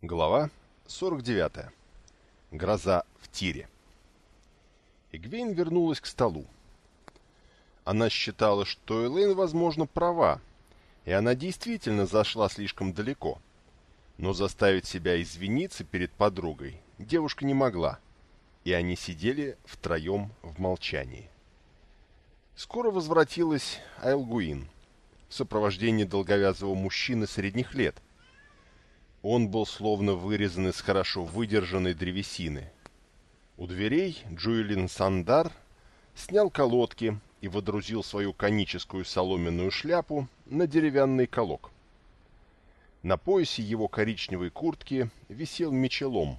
Глава 49. Гроза в тире. Игвейн вернулась к столу. Она считала, что Элэйн, возможно, права, и она действительно зашла слишком далеко. Но заставить себя извиниться перед подругой девушка не могла, и они сидели втроем в молчании. Скоро возвратилась Айлгуин в сопровождении долговязого мужчины средних лет – он был словно вырезан из хорошо выдержанной древесины. У дверей Джуэлин Сандар снял колодки и водрузил свою коническую соломенную шляпу на деревянный колок. На поясе его коричневой куртки висел мечелом,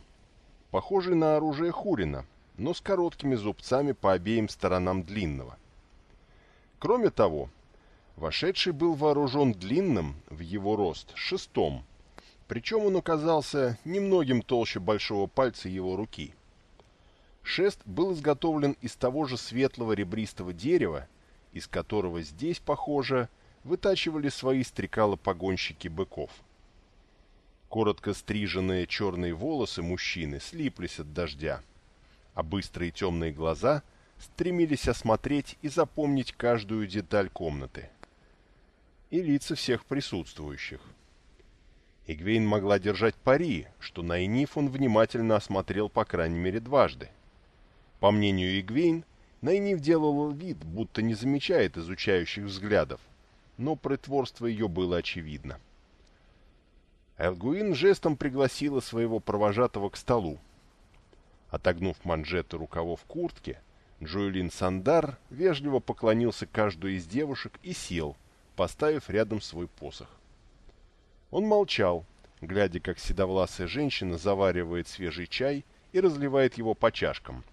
похожий на оружие Хурина, но с короткими зубцами по обеим сторонам длинного. Кроме того, вошедший был вооружен длинным в его рост шестом, причем он оказался немногим толще большого пальца его руки. Шест был изготовлен из того же светлого ребристого дерева, из которого здесь, похоже, вытачивали свои стрекало-погонщики быков. Коротко стриженные черные волосы мужчины слиплись от дождя, а быстрые темные глаза стремились осмотреть и запомнить каждую деталь комнаты. И лица всех присутствующих – Игвейн могла держать пари, что Найниф он внимательно осмотрел по крайней мере дважды. По мнению Игвейн, Найниф делала вид, будто не замечает изучающих взглядов, но притворство ее было очевидно. Элгуин жестом пригласила своего провожатого к столу. Отогнув манжеты рукавов куртки, Джоэлин Сандар вежливо поклонился каждой из девушек и сел, поставив рядом свой посох. Он молчал, глядя, как седовласая женщина заваривает свежий чай и разливает его по чашкам.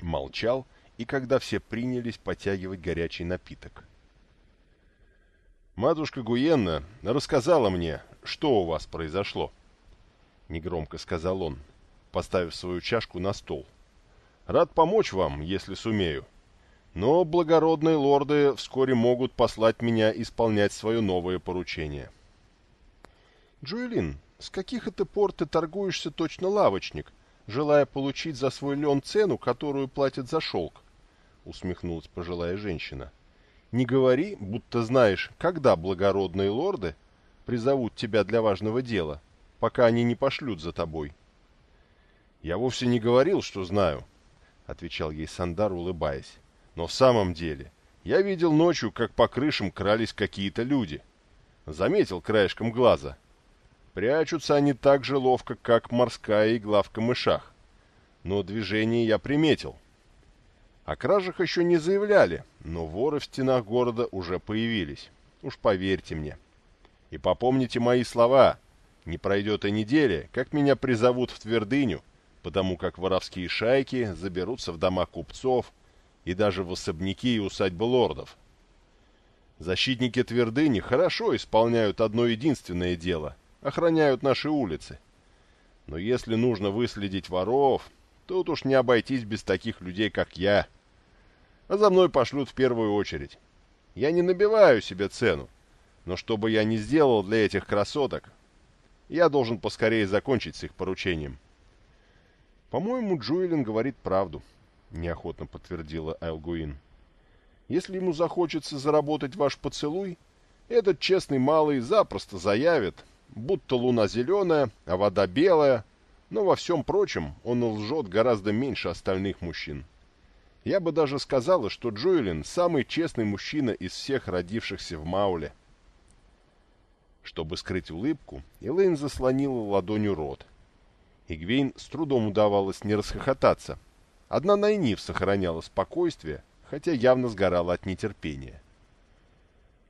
Молчал, и когда все принялись потягивать горячий напиток. «Матушка Гуенна рассказала мне, что у вас произошло», — негромко сказал он, поставив свою чашку на стол. «Рад помочь вам, если сумею. Но благородные лорды вскоре могут послать меня исполнять свое новое поручение». «Джуэлин, с каких это пор ты торгуешься точно лавочник, желая получить за свой лен цену, которую платят за шелк?» — усмехнулась пожилая женщина. «Не говори, будто знаешь, когда благородные лорды призовут тебя для важного дела, пока они не пошлют за тобой». «Я вовсе не говорил, что знаю», — отвечал ей Сандар, улыбаясь. «Но в самом деле, я видел ночью, как по крышам крались какие-то люди. Заметил краешком глаза» Прячутся они так же ловко, как морская игла в камышах. Но движение я приметил. О кражах еще не заявляли, но воры в стенах города уже появились. Уж поверьте мне. И попомните мои слова. Не пройдет и недели, как меня призовут в твердыню, потому как воровские шайки заберутся в дома купцов и даже в особняки и усадьбы лордов. Защитники твердыни хорошо исполняют одно единственное дело — охраняют наши улицы. Но если нужно выследить воров, тут уж не обойтись без таких людей, как я. А за мной пошлют в первую очередь. Я не набиваю себе цену, но что бы я ни сделал для этих красоток, я должен поскорее закончить с их поручением. По-моему, Джуэлин говорит правду, неохотно подтвердила Айлгуин. Если ему захочется заработать ваш поцелуй, этот честный малый запросто заявит, будто луна зеленая, а вода белая, но во всем прочем он лжет гораздо меньше остальных мужчин. Я бы даже сказала, что Джоэлин самый честный мужчина из всех родившихся в Мауле. Чтобы скрыть улыбку, Элейн заслонила ладонью рот. Игвейн с трудом удавалось не расхохотаться. Одна Найниф сохраняла спокойствие, хотя явно сгорала от нетерпения.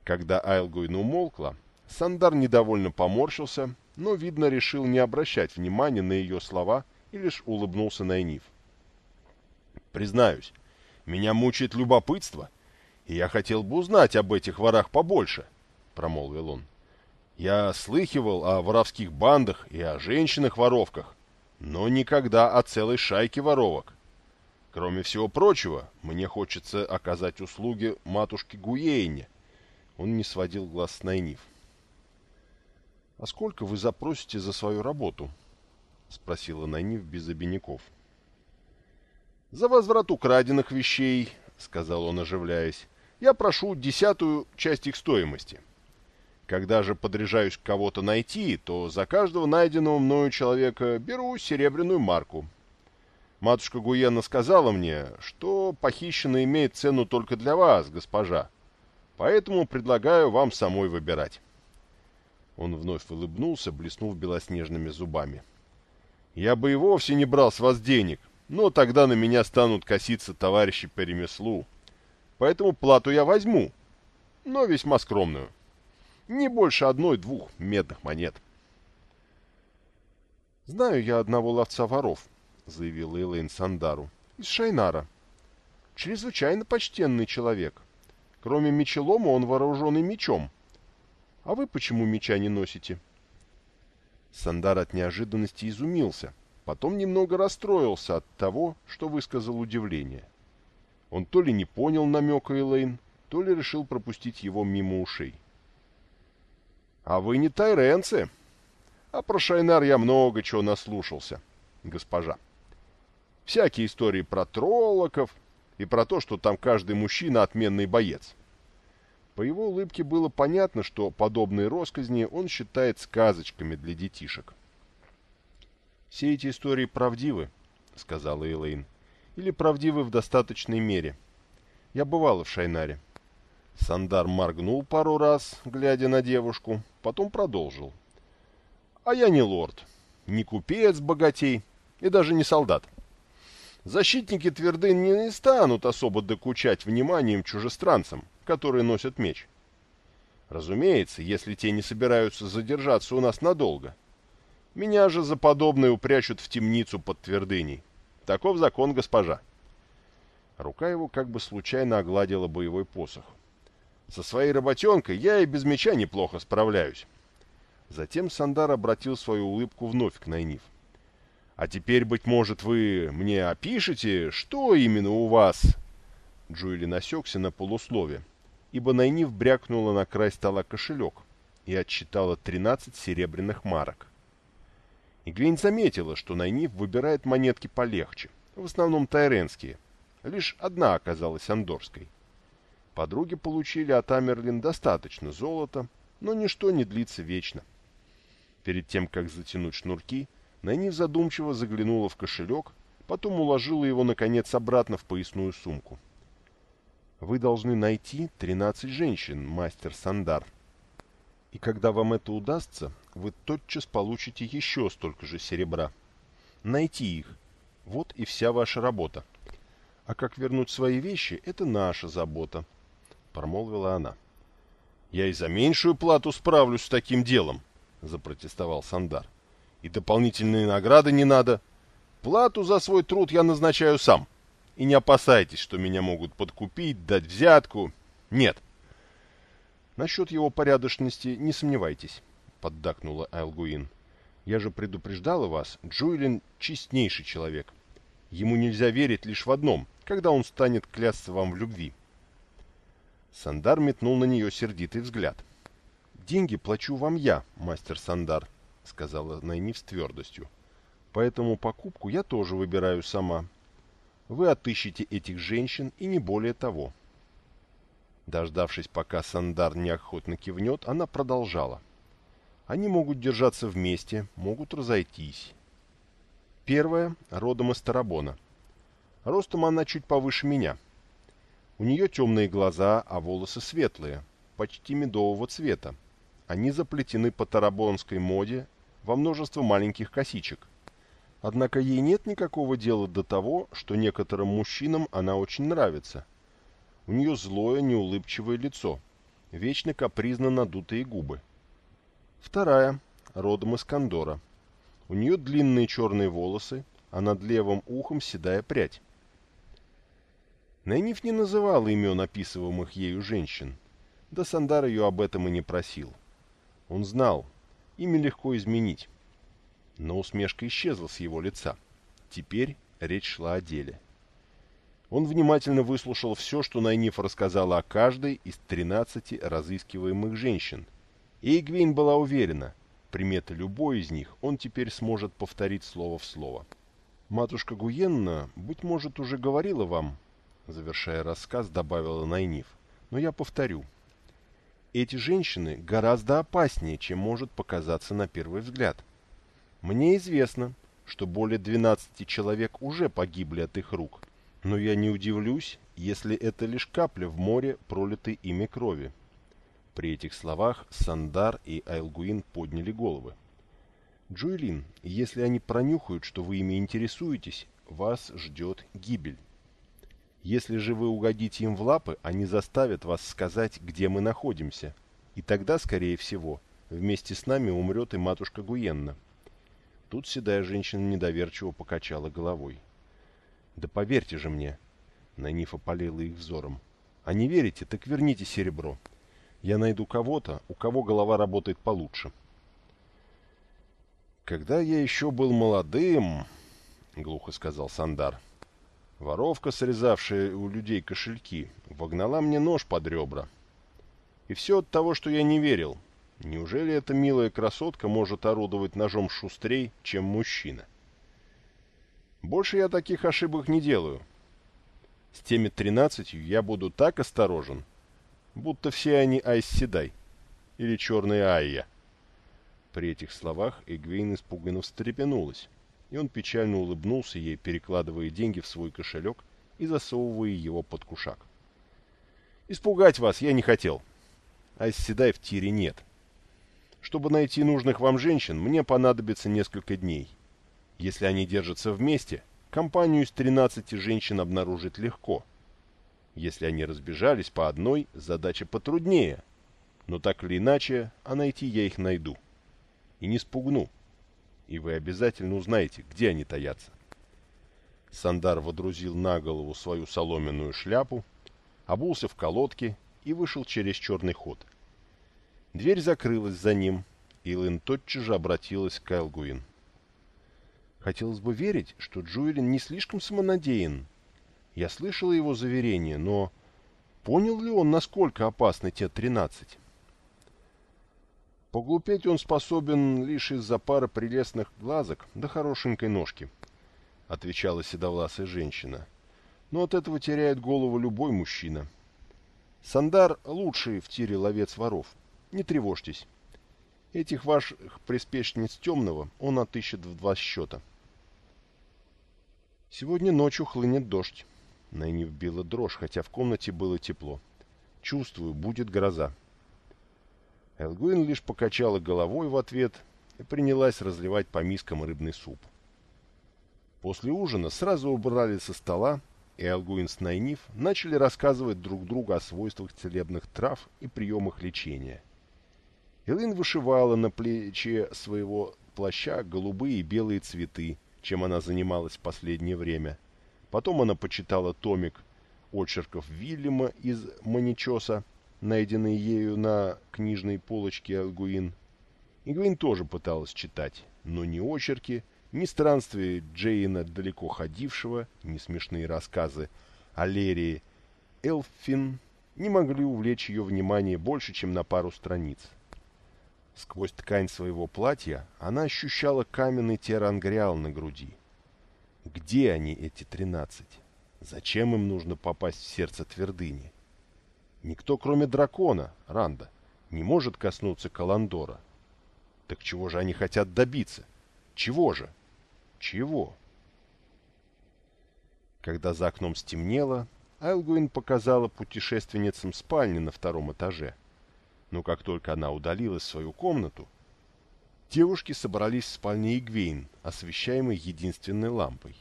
Когда Айлгуин умолкла, Сандар недовольно поморщился, но, видно, решил не обращать внимания на ее слова и лишь улыбнулся Найниф. «Признаюсь, меня мучает любопытство, и я хотел бы узнать об этих ворах побольше», — промолвил он. «Я слыхивал о воровских бандах и о женщинах-воровках, но никогда о целой шайке воровок. Кроме всего прочего, мне хочется оказать услуги матушке Гуейне». Он не сводил глаз с Найниф. «А сколько вы запросите за свою работу?» — спросила Найниф без обиняков. «За возврат украденных вещей», — сказал он, оживляясь, — «я прошу десятую часть их стоимости. Когда же подряжаюсь кого-то найти, то за каждого найденного мною человека беру серебряную марку. Матушка Гуена сказала мне, что похищенное имеет цену только для вас, госпожа, поэтому предлагаю вам самой выбирать». Он вновь улыбнулся, блеснув белоснежными зубами. «Я бы и вовсе не брал с вас денег, но тогда на меня станут коситься товарищи по ремеслу. Поэтому плату я возьму, но весьма скромную. Не больше одной-двух медных монет». «Знаю я одного ловца воров», — заявила Элейн Сандару, — «из Шайнара. Чрезвычайно почтенный человек. Кроме мечелома он вооруженный мечом, а вы почему меча не носите?» Сандар от неожиданности изумился, потом немного расстроился от того, что высказал удивление. Он то ли не понял намека Элейн, то ли решил пропустить его мимо ушей. «А вы не тайренцы. А про Шайнар я много чего наслушался, госпожа. Всякие истории про троллоков и про то, что там каждый мужчина отменный боец. По его улыбке было понятно, что подобные росказни он считает сказочками для детишек. «Все эти истории правдивы», — сказала Элейн, — «или правдивы в достаточной мере. Я бывала в Шайнаре». Сандар моргнул пару раз, глядя на девушку, потом продолжил. «А я не лорд, не купец богатей и даже не солдат. Защитники твердынь не станут особо докучать вниманием чужестранцам, которые носят меч. Разумеется, если те не собираются задержаться у нас надолго. Меня же за подобное упрячут в темницу под твердыней. Таков закон, госпожа. Рука его как бы случайно огладила боевой посох. Со своей работенкой я и без меча неплохо справляюсь. Затем Сандар обратил свою улыбку вновь к Найниф. — а теперь, быть может, вы мне опишете, что именно у вас...» Джуэли насекся на полуслове, ибо Найниф брякнула на край стола кошелек и отсчитала 13 серебряных марок. Игвейн заметила, что Найниф выбирает монетки полегче, в основном тайренские. Лишь одна оказалась андорской. Подруги получили от Амерлин достаточно золота, но ничто не длится вечно. Перед тем, как затянуть шнурки, Найниф задумчиво заглянула в кошелек, потом уложила его, наконец, обратно в поясную сумку. «Вы должны найти 13 женщин, мастер Сандар. И когда вам это удастся, вы тотчас получите еще столько же серебра. Найти их. Вот и вся ваша работа. А как вернуть свои вещи, это наша забота», — промолвила она. «Я и за меньшую плату справлюсь с таким делом», — запротестовал Сандар и дополнительные награды не надо. Плату за свой труд я назначаю сам. И не опасайтесь, что меня могут подкупить, дать взятку. Нет. Насчет его порядочности не сомневайтесь, поддакнула Айлгуин. Я же предупреждала вас, Джуэлин честнейший человек. Ему нельзя верить лишь в одном, когда он станет клясться вам в любви. Сандар метнул на нее сердитый взгляд. «Деньги плачу вам я, мастер Сандар», — сказала Найниф с твердостью. «Поэтому покупку я тоже выбираю сама. Вы отыщите этих женщин и не более того». Дождавшись, пока Сандар неохотно кивнет, она продолжала. «Они могут держаться вместе, могут разойтись. Первая — родом из Тарабона. Ростом она чуть повыше меня. У нее темные глаза, а волосы светлые, почти медового цвета. Они заплетены по тарабонской моде во множество маленьких косичек. Однако ей нет никакого дела до того, что некоторым мужчинам она очень нравится. У нее злое, неулыбчивое лицо, вечно капризно надутые губы. Вторая, родом из Кондора. У нее длинные черные волосы, а над левым ухом седая прядь. Найниф не называл имен описываемых ею женщин, да Сандар ее об этом и не просил. Он знал, ими легко изменить. Но усмешка исчезла с его лица. Теперь речь шла о деле. Он внимательно выслушал все, что Найниф рассказала о каждой из 13 разыскиваемых женщин. И была уверена, приметы любой из них он теперь сможет повторить слово в слово. «Матушка Гуенна, быть может, уже говорила вам», завершая рассказ, добавила Найниф, «но я повторю. Эти женщины гораздо опаснее, чем может показаться на первый взгляд. Мне известно, что более 12 человек уже погибли от их рук, но я не удивлюсь, если это лишь капля в море пролитой ими крови. При этих словах Сандар и Айлгуин подняли головы. «Джуэлин, если они пронюхают, что вы ими интересуетесь, вас ждет гибель. Если же вы угодите им в лапы, они заставят вас сказать, где мы находимся. И тогда, скорее всего, вместе с нами умрет и матушка Гуенна». Тут седая женщина недоверчиво покачала головой. «Да поверьте же мне!» Найнифа полила их взором. «А не верите, так верните серебро я найду кого-то, у кого голова работает получше. «Когда я еще был молодым, — глухо сказал Сандар, — воровка, срезавшая у людей кошельки, вогнала мне нож под ребра. И все от того, что я не верил. Неужели эта милая красотка может орудовать ножом шустрей, чем мужчина? Больше я таких ошибок не делаю. С теми тринадцатью я буду так осторожен, — будто все они Айсседай или черная Айя. При этих словах Эгвейн испуганно встрепенулась, и он печально улыбнулся ей, перекладывая деньги в свой кошелек и засовывая его под кушак. «Испугать вас я не хотел. Айсседай в тире нет. Чтобы найти нужных вам женщин, мне понадобится несколько дней. Если они держатся вместе, компанию из 13 женщин обнаружить легко — если они разбежались по одной, задача потруднее. Но так или иначе, а найти я их найду. И не спугну. И вы обязательно узнаете, где они таятся. Сандар водрузил на голову свою соломенную шляпу, обулся в колодке и вышел через черный ход. Дверь закрылась за ним, и Лэн тотчас же обратилась к Элгуин. Хотелось бы верить, что Джуэлин не слишком самонадеян, я слышал его заверение, но понял ли он, насколько опасны те тринадцать? Поглупеть он способен лишь из-за пары прелестных глазок да хорошенькой ножки, — отвечала седовласая женщина. Но от этого теряет голову любой мужчина. Сандар лучший в тире ловец воров. Не тревожьтесь. Этих ваших приспешниц темного он отыщет в два счета. Сегодня ночью хлынет дождь. Найниф била дрожь, хотя в комнате было тепло. «Чувствую, будет гроза». Элгуин лишь покачала головой в ответ и принялась разливать по мискам рыбный суп. После ужина сразу убрали со стола, и Элгуин с Найниф начали рассказывать друг другу о свойствах целебных трав и приемах лечения. Элин вышивала на плече своего плаща голубые и белые цветы, чем она занималась в последнее время – Потом она почитала томик очерков Вильяма из Маничоса, найденный ею на книжной полочке Альгуин. Игвин тоже пыталась читать, но ни очерки, ни странствия Джейна далеко ходившего, ни смешные рассказы о Лерии Элфин не могли увлечь ее внимание больше, чем на пару страниц. Сквозь ткань своего платья она ощущала каменный терангриал на груди. Где они, эти тринадцать? Зачем им нужно попасть в сердце твердыни? Никто, кроме дракона, Ранда, не может коснуться Каландора. Так чего же они хотят добиться? Чего же? Чего? Когда за окном стемнело, Айлгуин показала путешественницам спальни на втором этаже. Но как только она удалилась в свою комнату, Девушки собрались в спальне Игвейн, освещаемой единственной лампой.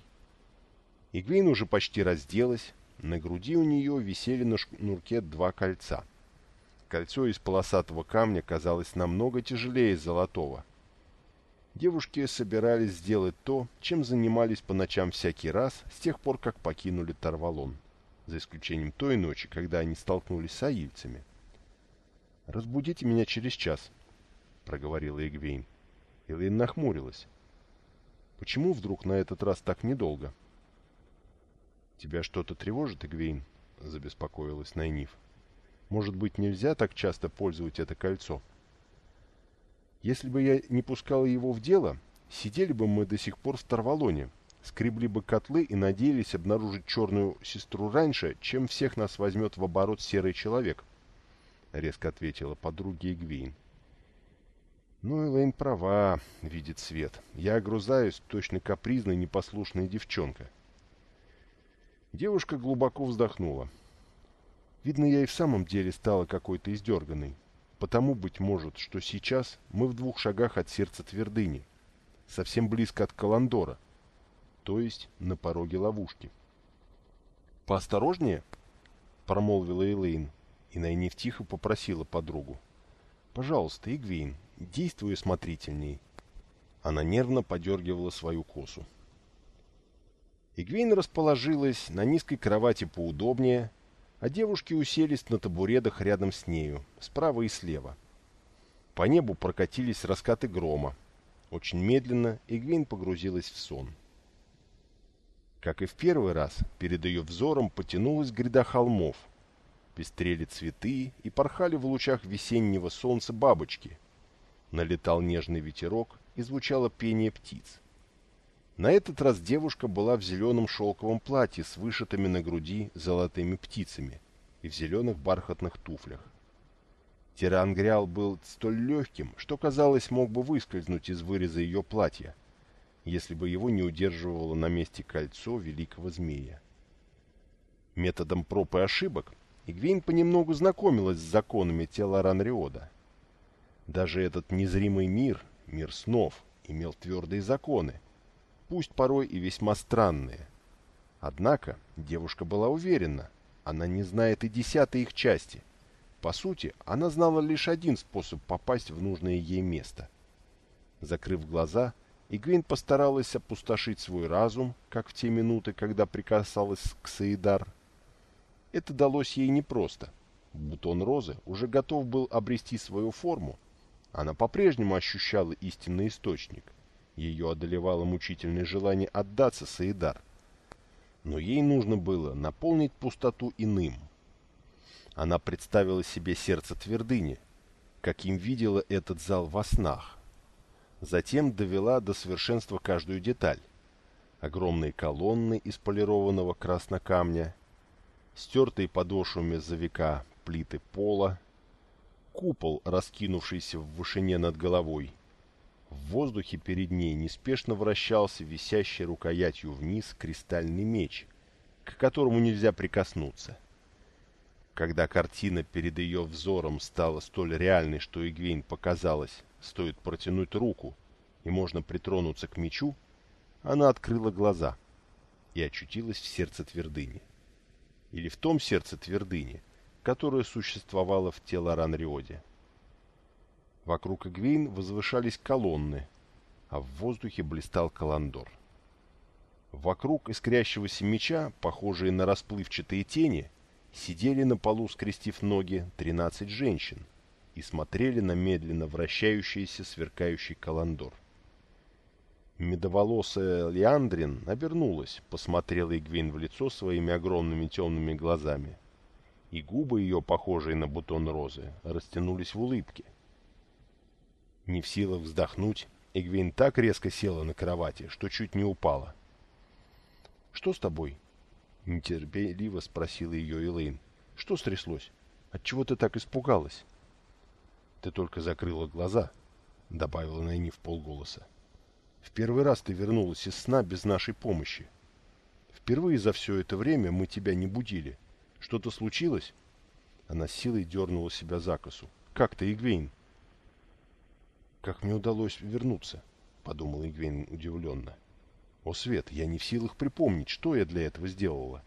Игвейн уже почти разделась, на груди у нее висели на шнурке два кольца. Кольцо из полосатого камня казалось намного тяжелее золотого. Девушки собирались сделать то, чем занимались по ночам всякий раз с тех пор, как покинули Тарвалон, за исключением той ночи, когда они столкнулись с аильцами. «Разбудите меня через час», — проговорила Игвейн. Элэйн нахмурилась. «Почему вдруг на этот раз так недолго?» «Тебя что-то тревожит, Игвейн?» — забеспокоилась Найниф. «Может быть, нельзя так часто пользовать это кольцо?» Если бы я не пускал его в дело, сидели бы мы до сих пор в Тарвалоне, скребли бы котлы и надеялись обнаружить черную сестру раньше, чем всех нас возьмет в оборот серый человек», — резко ответила подруга Игвейн. «Ну, Элэйн права, видит свет. Я огрузаюсь, точно капризная, непослушная девчонка». Девушка глубоко вздохнула. Видно, я и в самом деле стала какой-то издерганной. Потому, быть может, что сейчас мы в двух шагах от сердца твердыни, совсем близко от Каландора, то есть на пороге ловушки. «Поосторожнее», — промолвила Элейн, и Найниф тихо попросила подругу. «Пожалуйста, Игвейн, действуй осмотрительней». Она нервно подергивала свою косу. Игвейн расположилась на низкой кровати поудобнее, а девушки уселись на табуретах рядом с нею, справа и слева. По небу прокатились раскаты грома. Очень медленно Игвейн погрузилась в сон. Как и в первый раз, перед ее взором потянулась гряда холмов. Пестрели цветы и порхали в лучах весеннего солнца бабочки. Налетал нежный ветерок и звучало пение птиц. На этот раз девушка была в зеленом шелковом платье с вышитыми на груди золотыми птицами и в зеленых бархатных туфлях. Тирангриал был столь легким, что, казалось, мог бы выскользнуть из выреза ее платья – если бы его не удерживало на месте кольцо великого змея. Методом проб и ошибок Игвейн понемногу знакомилась с законами тела Ранриода. Даже этот незримый мир, мир снов, имел твердые законы, пусть порой и весьма странные. Однако девушка была уверена, она не знает и десятой их части. По сути, она знала лишь один способ попасть в нужное ей место. Закрыв глаза, Игвин постаралась опустошить свой разум, как в те минуты, когда прикасалась к Саидар. Это далось ей непросто. Бутон розы уже готов был обрести свою форму. Она по-прежнему ощущала истинный источник. Ее одолевало мучительное желание отдаться Саидар. Но ей нужно было наполнить пустоту иным. Она представила себе сердце твердыни, каким видела этот зал во снах Затем довела до совершенства каждую деталь. Огромные колонны из полированного краснокамня, стертые подошвами за века плиты пола, купол, раскинувшийся в вышине над головой. В воздухе перед ней неспешно вращался висящий рукоятью вниз кристальный меч, к которому нельзя прикоснуться. Когда картина перед ее взором стала столь реальной, что Игвейн показалось, стоит протянуть руку, и можно притронуться к мечу, она открыла глаза и очутилась в сердце твердыни. Или в том сердце твердыни, которое существовало в Телоранриоде. Вокруг Игвейн возвышались колонны, а в воздухе блистал Каландор. Вокруг искрящегося меча, похожие на расплывчатые тени, сидели на полу, скрестив ноги, тринадцать женщин — и смотрели на медленно вращающийся сверкающий каландор. Медоволосая Леандрин обернулась, посмотрела Игвейн в лицо своими огромными темными глазами. И губы ее, похожие на бутон розы, растянулись в улыбке. Не в силах вздохнуть, Игвейн так резко села на кровати, что чуть не упала. «Что с тобой?» — нетерпеливо спросила ее Элэйн. «Что стряслось? Отчего ты так испугалась?» ты только закрыла глаза», — добавила Найни в полголоса. «В первый раз ты вернулась из сна без нашей помощи. Впервые за все это время мы тебя не будили. Что-то случилось?» Она силой дернула себя за косу. «Как ты, Игвейн?» «Как мне удалось вернуться?» — подумал Игвейн удивленно. «О, Свет, я не в силах припомнить, что я для этого сделала».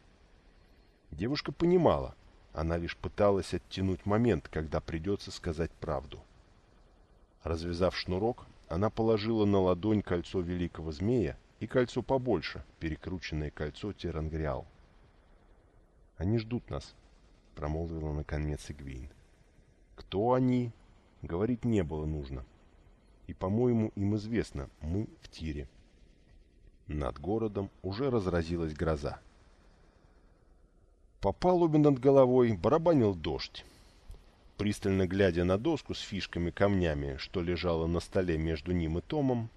Девушка понимала, она лишь пыталась оттянуть момент, когда придется сказать правду. Развязав шнурок, она положила на ладонь кольцо великого змея и кольцо побольше, перекрученное кольцо Терангриал. «Они ждут нас», — промолвила наконец Игвейн. «Кто они?» — говорить не было нужно. И, по-моему, им известно, мы в тире. Над городом уже разразилась гроза. По палубе над головой барабанил дождь. Пристально глядя на доску с фишками-камнями, что лежало на столе между ним и Томом,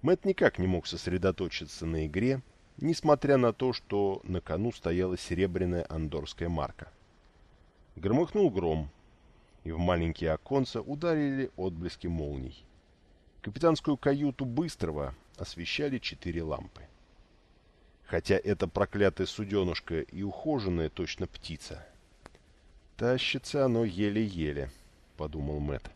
Мэт никак не мог сосредоточиться на игре, несмотря на то, что на кону стояла серебряная андорская марка. Громыхнул гром, и в маленькие оконца ударили отблески молний. Капитанскую каюту Быстрого освещали четыре лампы. Хотя эта проклятая суденушка и ухоженная точно птица. Тащится оно еле-еле, подумал Мэт.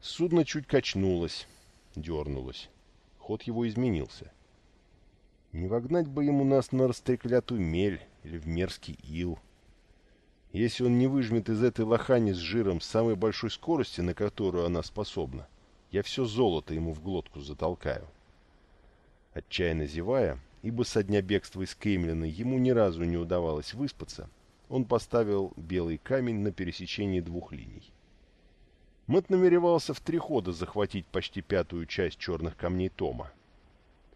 Судно чуть качнулось, дернулось. Ход его изменился. Не вогнать бы ему нас на растреклятую мель или в мерзкий ил. Если он не выжмет из этой лохани с жиром самой большой скорости, на которую она способна, я все золото ему в глотку затолкаю. Отчаянно зевая, ибо со дня бегства из Кеймлина ему ни разу не удавалось выспаться, он поставил белый камень на пересечении двух линий. Мэтт намеревался в три хода захватить почти пятую часть черных камней Тома.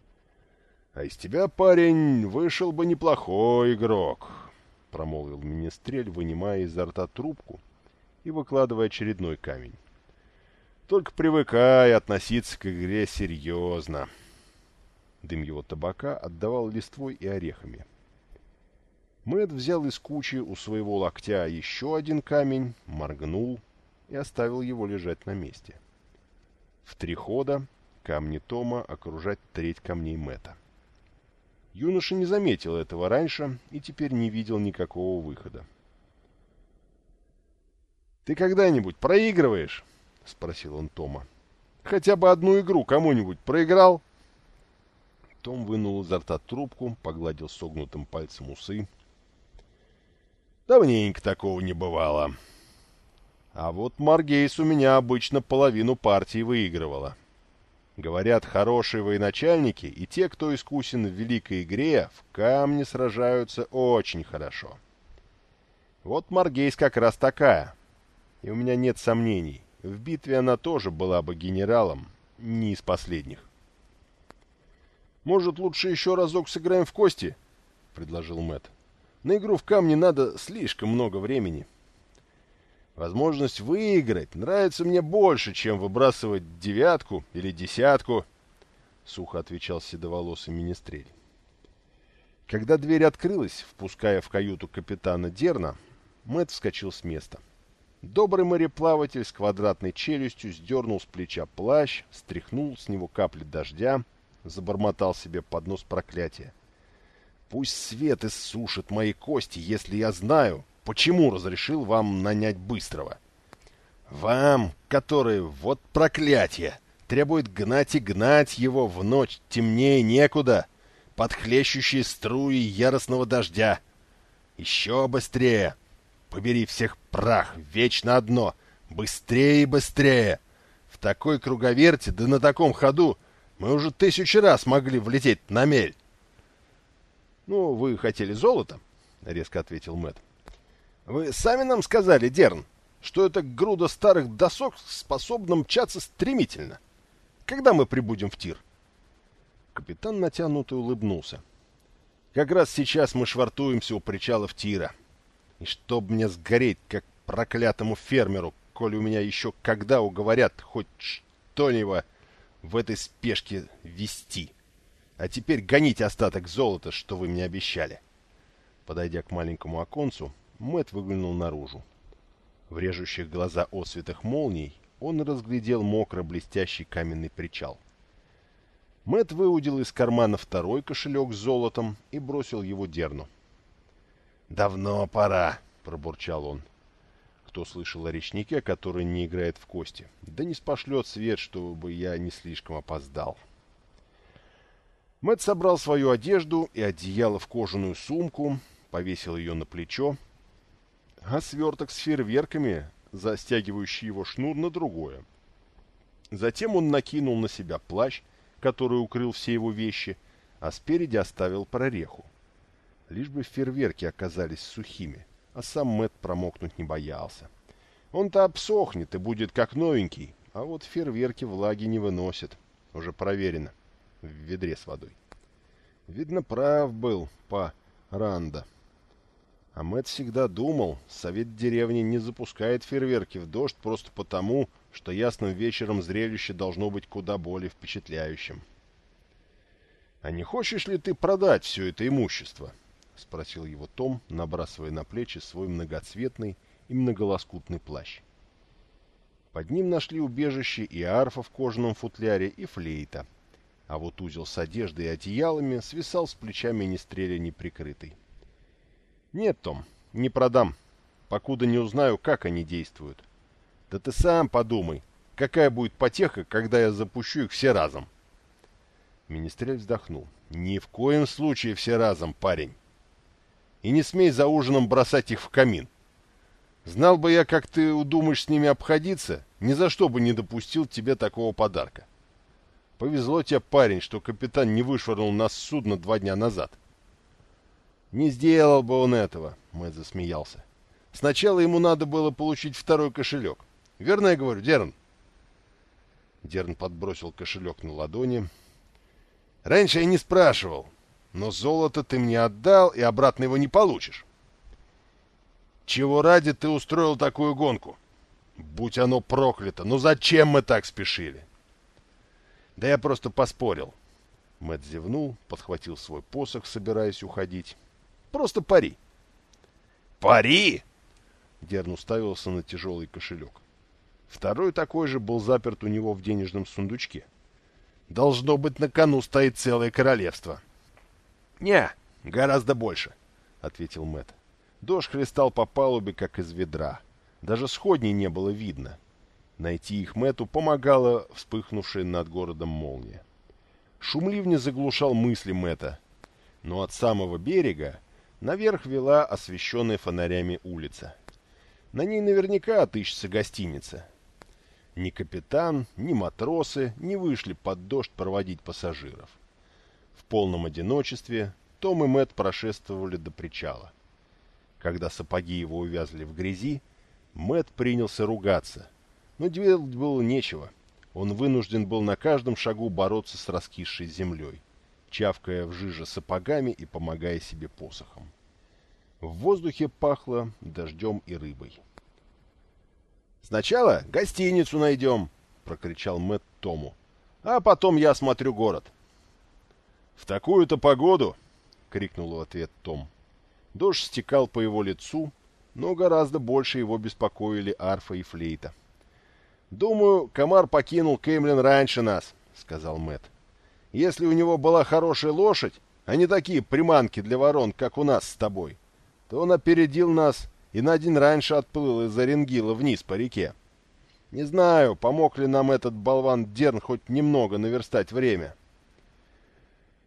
— А из тебя, парень, вышел бы неплохой игрок, — промолвил Министрель, вынимая изо рта трубку и выкладывая очередной камень. — Только привыкай относиться к игре серьезно. — Дым его табака отдавал листвой и орехами. Мэт взял из кучи у своего локтя еще один камень, моргнул и оставил его лежать на месте. В три хода камни Тома окружать треть камней Мэта. Юноша не заметил этого раньше и теперь не видел никакого выхода. «Ты когда-нибудь проигрываешь?» — спросил он Тома. «Хотя бы одну игру кому-нибудь проиграл?» Том вынул изо рта трубку, погладил согнутым пальцем усы. Давненько такого не бывало. А вот Маргейс у меня обычно половину партии выигрывала. Говорят, хорошие военачальники и те, кто искусен в великой игре, в камне сражаются очень хорошо. Вот Маргейс как раз такая. И у меня нет сомнений, в битве она тоже была бы генералом, не из последних. Может, лучше еще разок сыграем в кости?» — предложил Мэт. «На игру в камни надо слишком много времени». «Возможность выиграть нравится мне больше, чем выбрасывать девятку или десятку», — сухо отвечал седоволосый министрель. Когда дверь открылась, впуская в каюту капитана Дерна, Мэт вскочил с места. Добрый мореплаватель с квадратной челюстью сдернул с плеча плащ, стряхнул с него капли дождя — забормотал себе под нос проклятие. Пусть свет иссушит мои кости, если я знаю, почему разрешил вам нанять быстрого. Вам, который, вот проклятие, требует гнать и гнать его в ночь темнее некуда, под хлещущие струи яростного дождя. Еще быстрее! Побери всех прах, вечно одно! Быстрее и быстрее! В такой круговерте, да на таком ходу, мы уже тысячи раз могли влететь на мель. — Ну, вы хотели золото, — резко ответил Мэт. Вы сами нам сказали, Дерн, что эта груда старых досок способна мчаться стремительно. Когда мы прибудем в тир? Капитан натянуто улыбнулся. — Как раз сейчас мы швартуемся у причалов тира. И чтоб мне сгореть, как проклятому фермеру, коли у меня еще когда уговорят хоть что-нибудь в этой спешке вести. А теперь гоните остаток золота, что вы мне обещали. Подойдя к маленькому оконцу, Мэт выглянул наружу. В режущих глаза осветах молний он разглядел мокро-блестящий каменный причал. Мэт выудил из кармана второй кошелек с золотом и бросил его Дерну. «Давно пора», — пробурчал он кто слышал о речнике, который не играет в кости. Да не спошлет свет, чтобы я не слишком опоздал. Мэт собрал свою одежду и одеяло в кожаную сумку, повесил ее на плечо, а сверток с фейерверками, застягивающий его шнур, на другое. Затем он накинул на себя плащ, который укрыл все его вещи, а спереди оставил прореху. Лишь бы фейерверки оказались сухими а сам Мэт промокнуть не боялся. Он-то обсохнет и будет как новенький, а вот фейерверки влаги не выносят. Уже проверено. В ведре с водой. Видно, прав был па Ранда. А Мэтт всегда думал, совет деревни не запускает фейерверки в дождь просто потому, что ясным вечером зрелище должно быть куда более впечатляющим. «А не хочешь ли ты продать все это имущество?» — спросил его Том, набрасывая на плечи свой многоцветный и многолоскутный плащ. Под ним нашли убежище и арфа в кожаном футляре, и флейта, а вот узел с одеждой и одеялами свисал с плечами нестреля неприкрытый. «Нет, Том, не продам, покуда не узнаю, как они действуют. Да ты сам подумай, какая будет потеха, когда я запущу их все разом». Министрель вздохнул. «Ни в коем случае все разом, парень. И не смей за ужином бросать их в камин. Знал бы я, как ты удумаешь с ними обходиться, ни за что бы не допустил тебе такого подарка. Повезло тебе, парень, что капитан не вышвырнул нас с судна два дня назад. Не сделал бы он этого, Мэтт засмеялся. Сначала ему надо было получить второй кошелек. Верно я говорю, Дерн? Дерн подбросил кошелек на ладони. Раньше я не спрашивал, но золото ты мне отдал, и обратно его не получишь. Чего ради ты устроил такую гонку? Будь оно проклято, ну зачем мы так спешили? Да я просто поспорил. Мэтт зевнул, подхватил свой посох, собираясь уходить. Просто пари. Пари? Дерн уставился на тяжелый кошелек. Второй такой же был заперт у него в денежном сундучке. Должно быть, на кону стоит целое королевство. Не, гораздо больше, ответил Мэтт. Дождь хлестал по палубе, как из ведра. Даже сходней не было видно. Найти их Мэту помогала вспыхнувшая над городом молния. Шум ливня заглушал мысли Мэта, но от самого берега Наверх вела освещенная фонарями улица. На ней наверняка отыщется гостиница. Ни капитан, ни матросы не вышли под дождь проводить пассажиров. В полном одиночестве Том и Мэтт прошествовали до причала. Когда сапоги его увязли в грязи, Мэтт принялся ругаться. Но делать было нечего. Он вынужден был на каждом шагу бороться с раскисшей землей чавкая в жиже сапогами и помогая себе посохом. В воздухе пахло дождем и рыбой. «Сначала гостиницу найдем!» — прокричал Мэтт Тому. «А потом я осмотрю город». «В такую-то погоду!» — крикнул в ответ Том. Дождь стекал по его лицу, но гораздо больше его беспокоили арфа и флейта. «Думаю, комар покинул Кемлин раньше нас», — сказал Мэтт. Если у него была хорошая лошадь, а не такие приманки для ворон, как у нас с тобой, то он опередил нас и на день раньше отплыл из Оренгила вниз по реке. Не знаю, помог ли нам этот болван Дерн хоть немного наверстать время.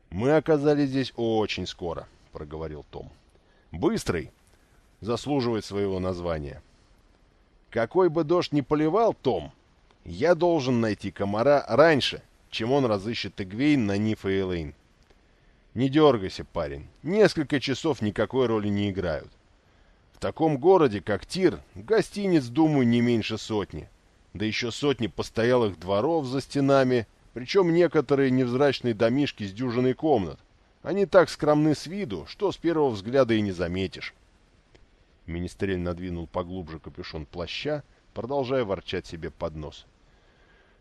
«Мы оказались здесь очень скоро», — проговорил Том. «Быстрый заслуживает своего названия. Какой бы дождь ни поливал, Том, я должен найти комара раньше, чем он разыщет Эгвейн на Нифа и Элейн. Не дергайся, парень. Несколько часов никакой роли не играют. В таком городе, как Тир, гостиниц, думаю, не меньше сотни. Да еще сотни постоялых дворов за стенами, причем некоторые невзрачные домишки с дюжиной комнат. Они так скромны с виду, что с первого взгляда и не заметишь. Министрель надвинул поглубже капюшон плаща, продолжая ворчать себе под нос. —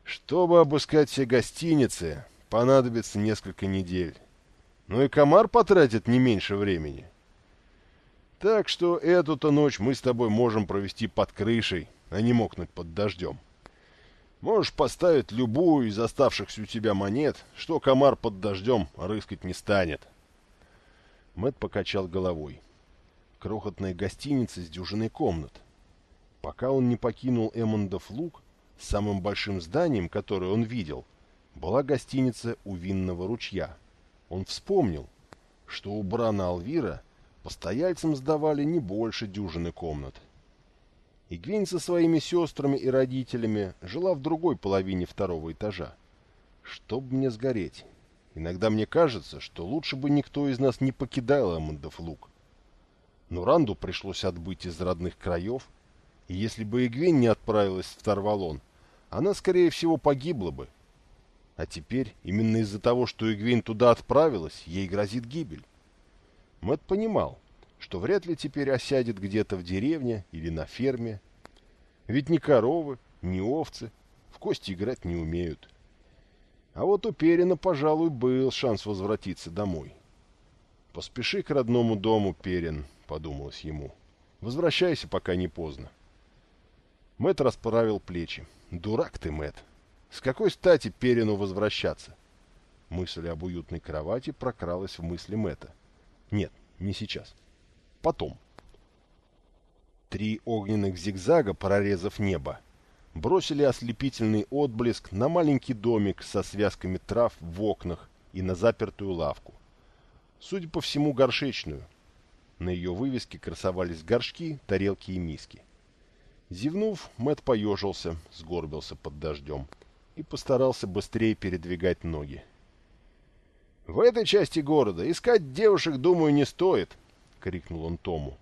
чтобы обыскать все гостиницы, понадобится несколько недель. Ну и комар потратит не меньше времени. Так что эту-то ночь мы с тобой можем провести под крышей, а не мокнуть под дождем. Можешь поставить любую из оставшихся у тебя монет, что комар под дождем рыскать не станет. Мэт покачал головой. Крохотная гостиница с дюжиной комнат. Пока он не покинул Эммондов луг, Самым большим зданием, которое он видел, была гостиница у Винного ручья. Он вспомнил, что у Брана Алвира постояльцам сдавали не больше дюжины комнат. Игвень со своими сестрами и родителями жила в другой половине второго этажа. Чтоб мне сгореть. Иногда мне кажется, что лучше бы никто из нас не покидал Эммондов луг. Но Ранду пришлось отбыть из родных краев, и если бы Игвень не отправилась в Тарвалон, она, скорее всего, погибла бы. А теперь, именно из-за того, что Игвейн туда отправилась, ей грозит гибель. Мэт понимал, что вряд ли теперь осядет где-то в деревне или на ферме. Ведь ни коровы, ни овцы в кости играть не умеют. А вот у Перина, пожалуй, был шанс возвратиться домой. «Поспеши к родному дому, Перин», — подумалось ему. «Возвращайся, пока не поздно». Мэт расправил плечи. «Дурак ты, Мэт. С какой стати Перину возвращаться?» Мысль об уютной кровати прокралась в мысли Мэта. «Нет, не сейчас. Потом». Три огненных зигзага, прорезав небо, бросили ослепительный отблеск на маленький домик со связками трав в окнах и на запертую лавку. Судя по всему, горшечную. На ее вывеске красовались горшки, тарелки и миски. Зевнув, Мэт поежился, сгорбился под дождем и постарался быстрее передвигать ноги. «В этой части города искать девушек, думаю, не стоит», — крикнул он Тому.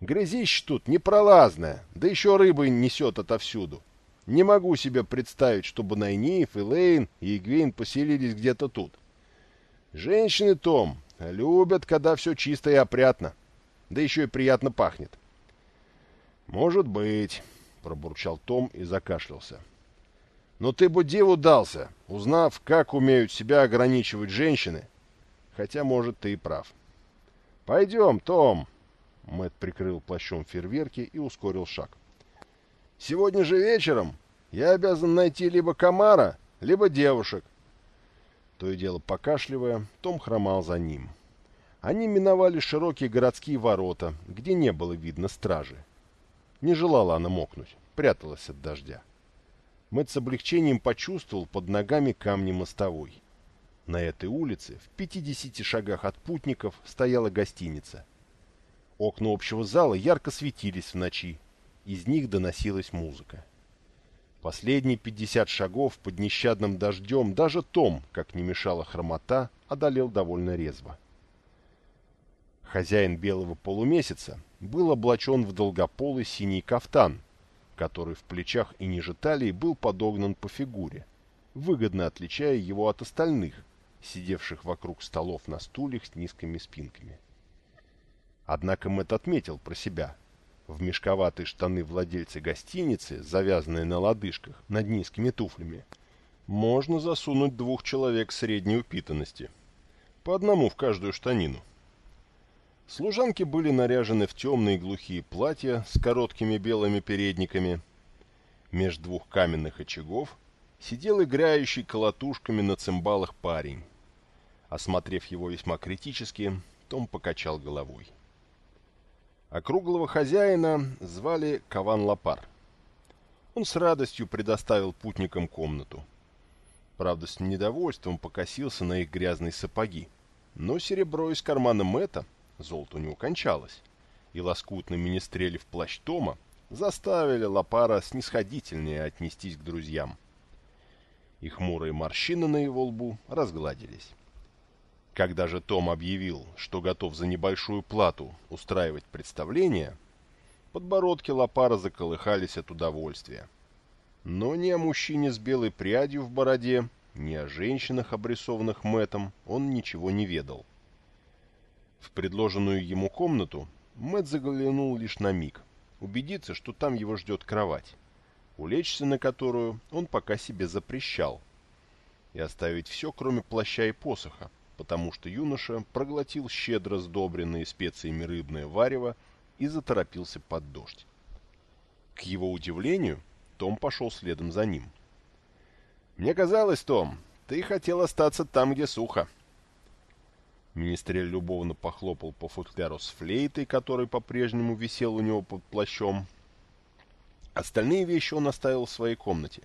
«Грязище тут непролазное, да еще рыбы несет отовсюду. Не могу себе представить, чтобы Найниф, Элейн и Игвейн поселились где-то тут. Женщины, Том, любят, когда все чисто и опрятно, да еще и приятно пахнет. «Может быть», — пробурчал Том и закашлялся. «Но ты бы диву дался, узнав, как умеют себя ограничивать женщины. Хотя, может, ты и прав». «Пойдем, Том!» Мэтт прикрыл плащом фейерверки и ускорил шаг. Сегодня же вечером я обязан найти либо комара, либо девушек. То и дело покашливая, Том хромал за ним. Они миновали широкие городские ворота, где не было видно стражи. Не желала она мокнуть, пряталась от дождя. Мэтт с облегчением почувствовал под ногами камни мостовой. На этой улице, в 50 шагах от путников, стояла гостиница. Окна общего зала ярко светились в ночи, из них доносилась музыка. Последние пятьдесят шагов под нещадным дождем даже Том, как не мешала хромота, одолел довольно резво. Хозяин белого полумесяца был облачен в долгополый синий кафтан, который в плечах и ниже талии был подогнан по фигуре, выгодно отличая его от остальных, сидевших вокруг столов на стульях с низкими спинками. Однако Мэтт отметил про себя, в мешковатые штаны владельца гостиницы, завязанные на лодыжках над низкими туфлями, можно засунуть двух человек средней упитанности. По одному в каждую штанину. Служанки были наряжены в темные глухие платья с короткими белыми передниками. Меж двух каменных очагов сидел играющий колотушками на цимбалах парень. Осмотрев его весьма критически, Том покачал головой. Округлого хозяина звали Каван Лапар. Он с радостью предоставил путникам комнату. Правда, с недовольством покосился на их грязные сапоги. Но серебро из кармана Мэта, золото у него кончалось, и лоскутный министрели в плащ Тома заставили Лапара снисходительнее отнестись к друзьям. И хмурые морщины на его лбу разгладились. Когда же Том объявил, что готов за небольшую плату устраивать представление, подбородки Лопара заколыхались от удовольствия. Но ни о мужчине с белой прядью в бороде, ни о женщинах, обрисованных Мэтом, он ничего не ведал. В предложенную ему комнату Мэт заглянул лишь на миг, убедиться, что там его ждет кровать, улечься на которую он пока себе запрещал, и оставить все, кроме плаща и посоха, потому что юноша проглотил щедро сдобренное специями рыбное варево и заторопился под дождь. К его удивлению, Том пошел следом за ним. «Мне казалось, Том, ты хотел остаться там, где сухо». Министрель любовно похлопал по футляру с флейтой, который по-прежнему висел у него под плащом. Остальные вещи он оставил в своей комнате.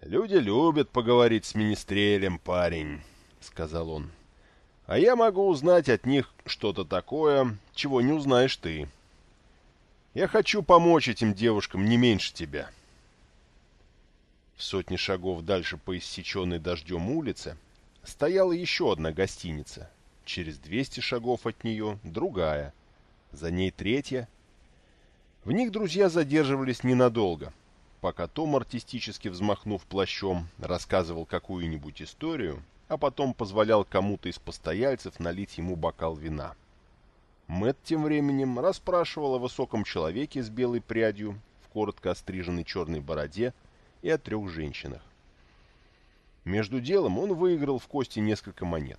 «Люди любят поговорить с министрелем, парень». — сказал он. «А я могу узнать от них что-то такое, чего не узнаешь ты. Я хочу помочь этим девушкам не меньше тебя». В сотне шагов дальше по иссеченной дождем улице стояла еще одна гостиница. Через 200 шагов от нее другая. За ней третья. В них друзья задерживались ненадолго. Пока Том, артистически взмахнув плащом, рассказывал какую-нибудь историю, а потом позволял кому-то из постояльцев налить ему бокал вина. Мэт тем временем расспрашивал о высоком человеке с белой прядью в коротко остриженной черной бороде и о трех женщинах. Между делом он выиграл в кости несколько монет,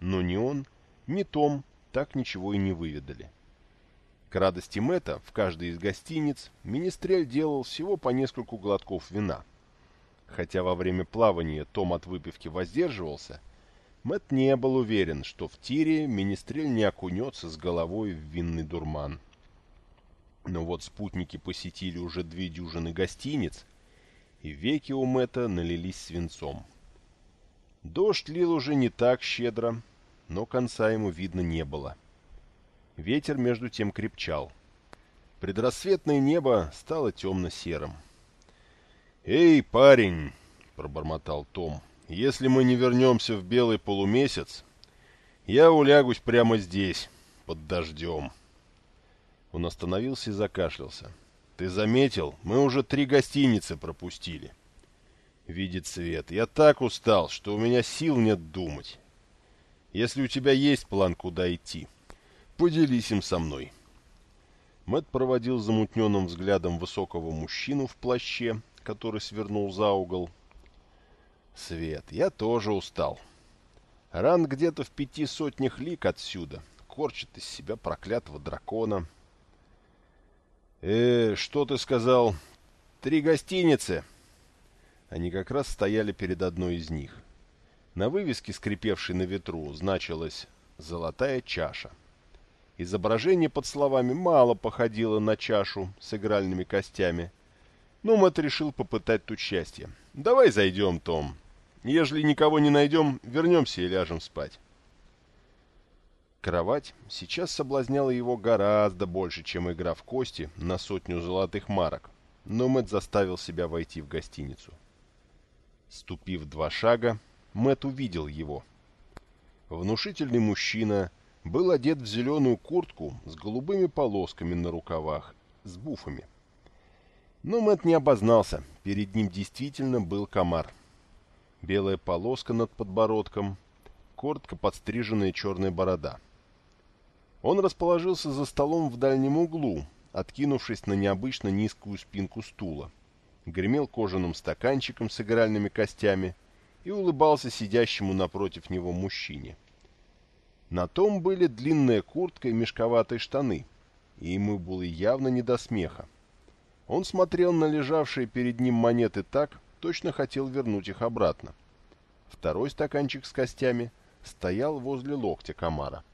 но ни он, ни Том так ничего и не выведали. К радости Мэтта в каждой из гостиниц Министрель делал всего по нескольку глотков вина. Хотя во время плавания Том от выпивки воздерживался, Мэтт не был уверен, что в тире Министрель не окунется с головой в винный дурман. Но вот спутники посетили уже две дюжины гостиниц, и веки у Мэтта налились свинцом. Дождь лил уже не так щедро, но конца ему видно не было. Ветер между тем крепчал. Предрассветное небо стало темно-серым. «Эй, парень!» — пробормотал Том. «Если мы не вернемся в белый полумесяц, я улягусь прямо здесь, под дождем». Он остановился и закашлялся. «Ты заметил? Мы уже три гостиницы пропустили». «Видит свет. Я так устал, что у меня сил нет думать. Если у тебя есть план, куда идти, поделись им со мной». Мэт проводил замутненным взглядом высокого мужчину в плаще, который свернул за угол. «Свет, я тоже устал. Ран где-то в пяти сотнях лик отсюда, корчит из себя проклятого дракона». «Э, что ты сказал? Три гостиницы?» Они как раз стояли перед одной из них. На вывеске, скрипевшей на ветру, значилась «Золотая чаша». Изображение под словами мало походило на чашу с игральными костями, но Мэтт решил попытать тут счастье. «Давай зайдем, Том. Ежели никого не найдем, вернемся и ляжем спать». Кровать сейчас соблазняла его гораздо больше, чем игра в кости на сотню золотых марок, но Мэтт заставил себя войти в гостиницу. Ступив два шага, Мэтт увидел его. Внушительный мужчина был одет в зеленую куртку с голубыми полосками на рукавах, с буфами. Но Мэтт не обознался, перед ним действительно был комар. Белая полоска над подбородком, коротко подстриженная черная борода. Он расположился за столом в дальнем углу, откинувшись на необычно низкую спинку стула. Гремел кожаным стаканчиком с игральными костями и улыбался сидящему напротив него мужчине. На том были длинная куртка и мешковатые штаны, и ему было явно не до смеха. Он смотрел на лежавшие перед ним монеты так, точно хотел вернуть их обратно. Второй стаканчик с костями стоял возле локтя комара.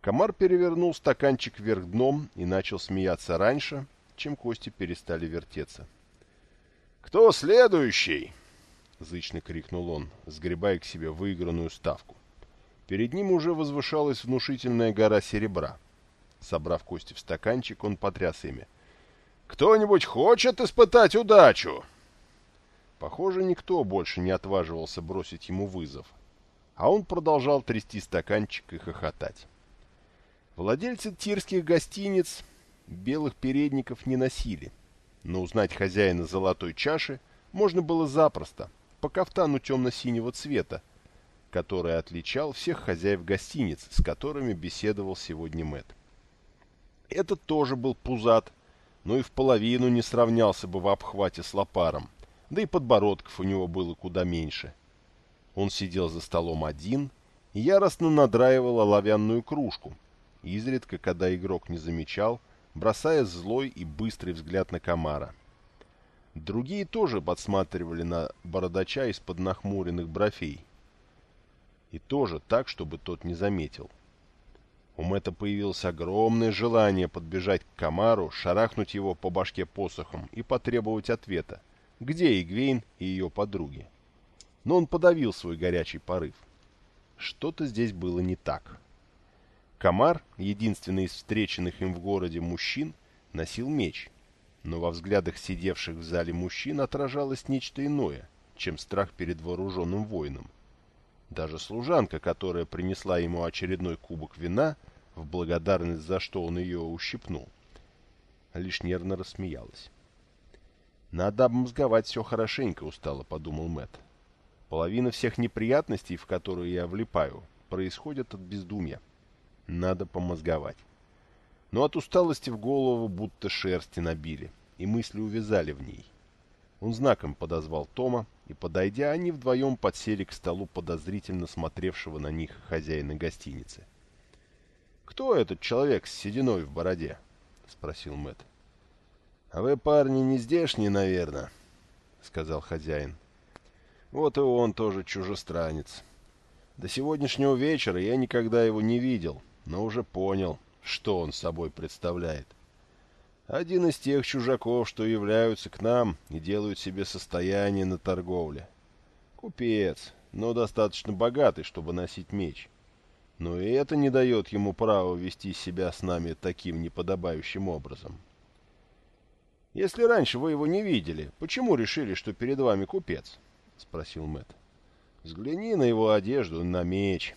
Комар перевернул стаканчик вверх дном и начал смеяться раньше, чем кости перестали вертеться. «Кто следующий?» — зычно крикнул он, сгребая к себе выигранную ставку. Перед ним уже возвышалась внушительная гора серебра. Собрав кости в стаканчик, он потряс ими. «Кто-нибудь хочет испытать удачу?» Похоже, никто больше не отваживался бросить ему вызов, а он продолжал трясти стаканчик и хохотать. Владельцы тирских гостиниц белых передников не носили, но узнать хозяина золотой чаши можно было запросто, по кафтану темно-синего цвета, который отличал всех хозяев гостиниц, с которыми беседовал сегодня Мэт. Этот тоже был пузат, но и в половину не сравнялся бы в обхвате с лопаром, да и подбородков у него было куда меньше. Он сидел за столом один и яростно надраивал оловянную кружку, изредка, когда игрок не замечал, бросая злой и быстрый взгляд на комара. Другие тоже подсматривали на бородача из-под нахмуренных бровей, и тоже так, чтобы тот не заметил. У Мэтта появилось огромное желание подбежать к комару, шарахнуть его по башке посохом и потребовать ответа, где Игвейн и ее подруги. Но он подавил свой горячий порыв. Что-то здесь было не так. Комар, единственный из встреченных им в городе мужчин, носил меч, но во взглядах сидевших в зале мужчин отражалось нечто иное, чем страх перед вооруженным воином. Даже служанка, которая принесла ему очередной кубок вина, в благодарность за что он ее ущипнул, лишь нервно рассмеялась. «Надо обмозговать все хорошенько», — устало подумал Мэт. «Половина всех неприятностей, в которые я влипаю, происходят от бездумья. Надо помозговать. Но от усталости в голову будто шерсти набили, и мысли увязали в ней. Он знаком подозвал Тома, и, подойдя, они вдвоем подсели к столу подозрительно смотревшего на них хозяина гостиницы. «Кто этот человек с сединой в бороде?» — спросил Мэтт. «А вы, парни, не здешние, наверное», — сказал хозяин. «Вот и он тоже чужестранец. До сегодняшнего вечера я никогда его не видел, но уже понял, что он собой представляет. Один из тех чужаков, что являются к нам и делают себе состояние на торговле. Купец, но достаточно богатый, чтобы носить меч. Но и это не дает ему права вести себя с нами таким неподобающим образом. «Если раньше вы его не видели, почему решили, что перед вами купец?» — спросил Мэтт. «Взгляни на его одежду, на меч».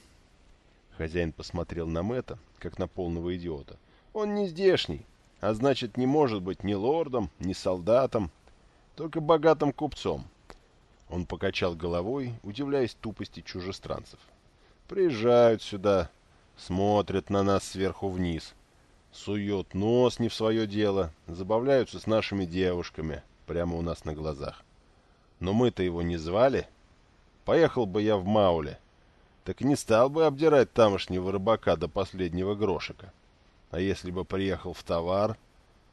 Хозяин посмотрел на Мэтта, как на полного идиота. «Он не здешний, а значит, не может быть ни лордом, ни солдатом, только богатым купцом». Он покачал головой, удивляясь тупости чужестранцев. «Приезжают сюда, смотрят на нас сверху вниз» сует нос не в свое дело, забавляются с нашими девушками прямо у нас на глазах. Но мы-то его не звали. Поехал бы я в Мауле, так не стал бы обдирать тамошнего рыбака до последнего грошика. А если бы приехал в товар,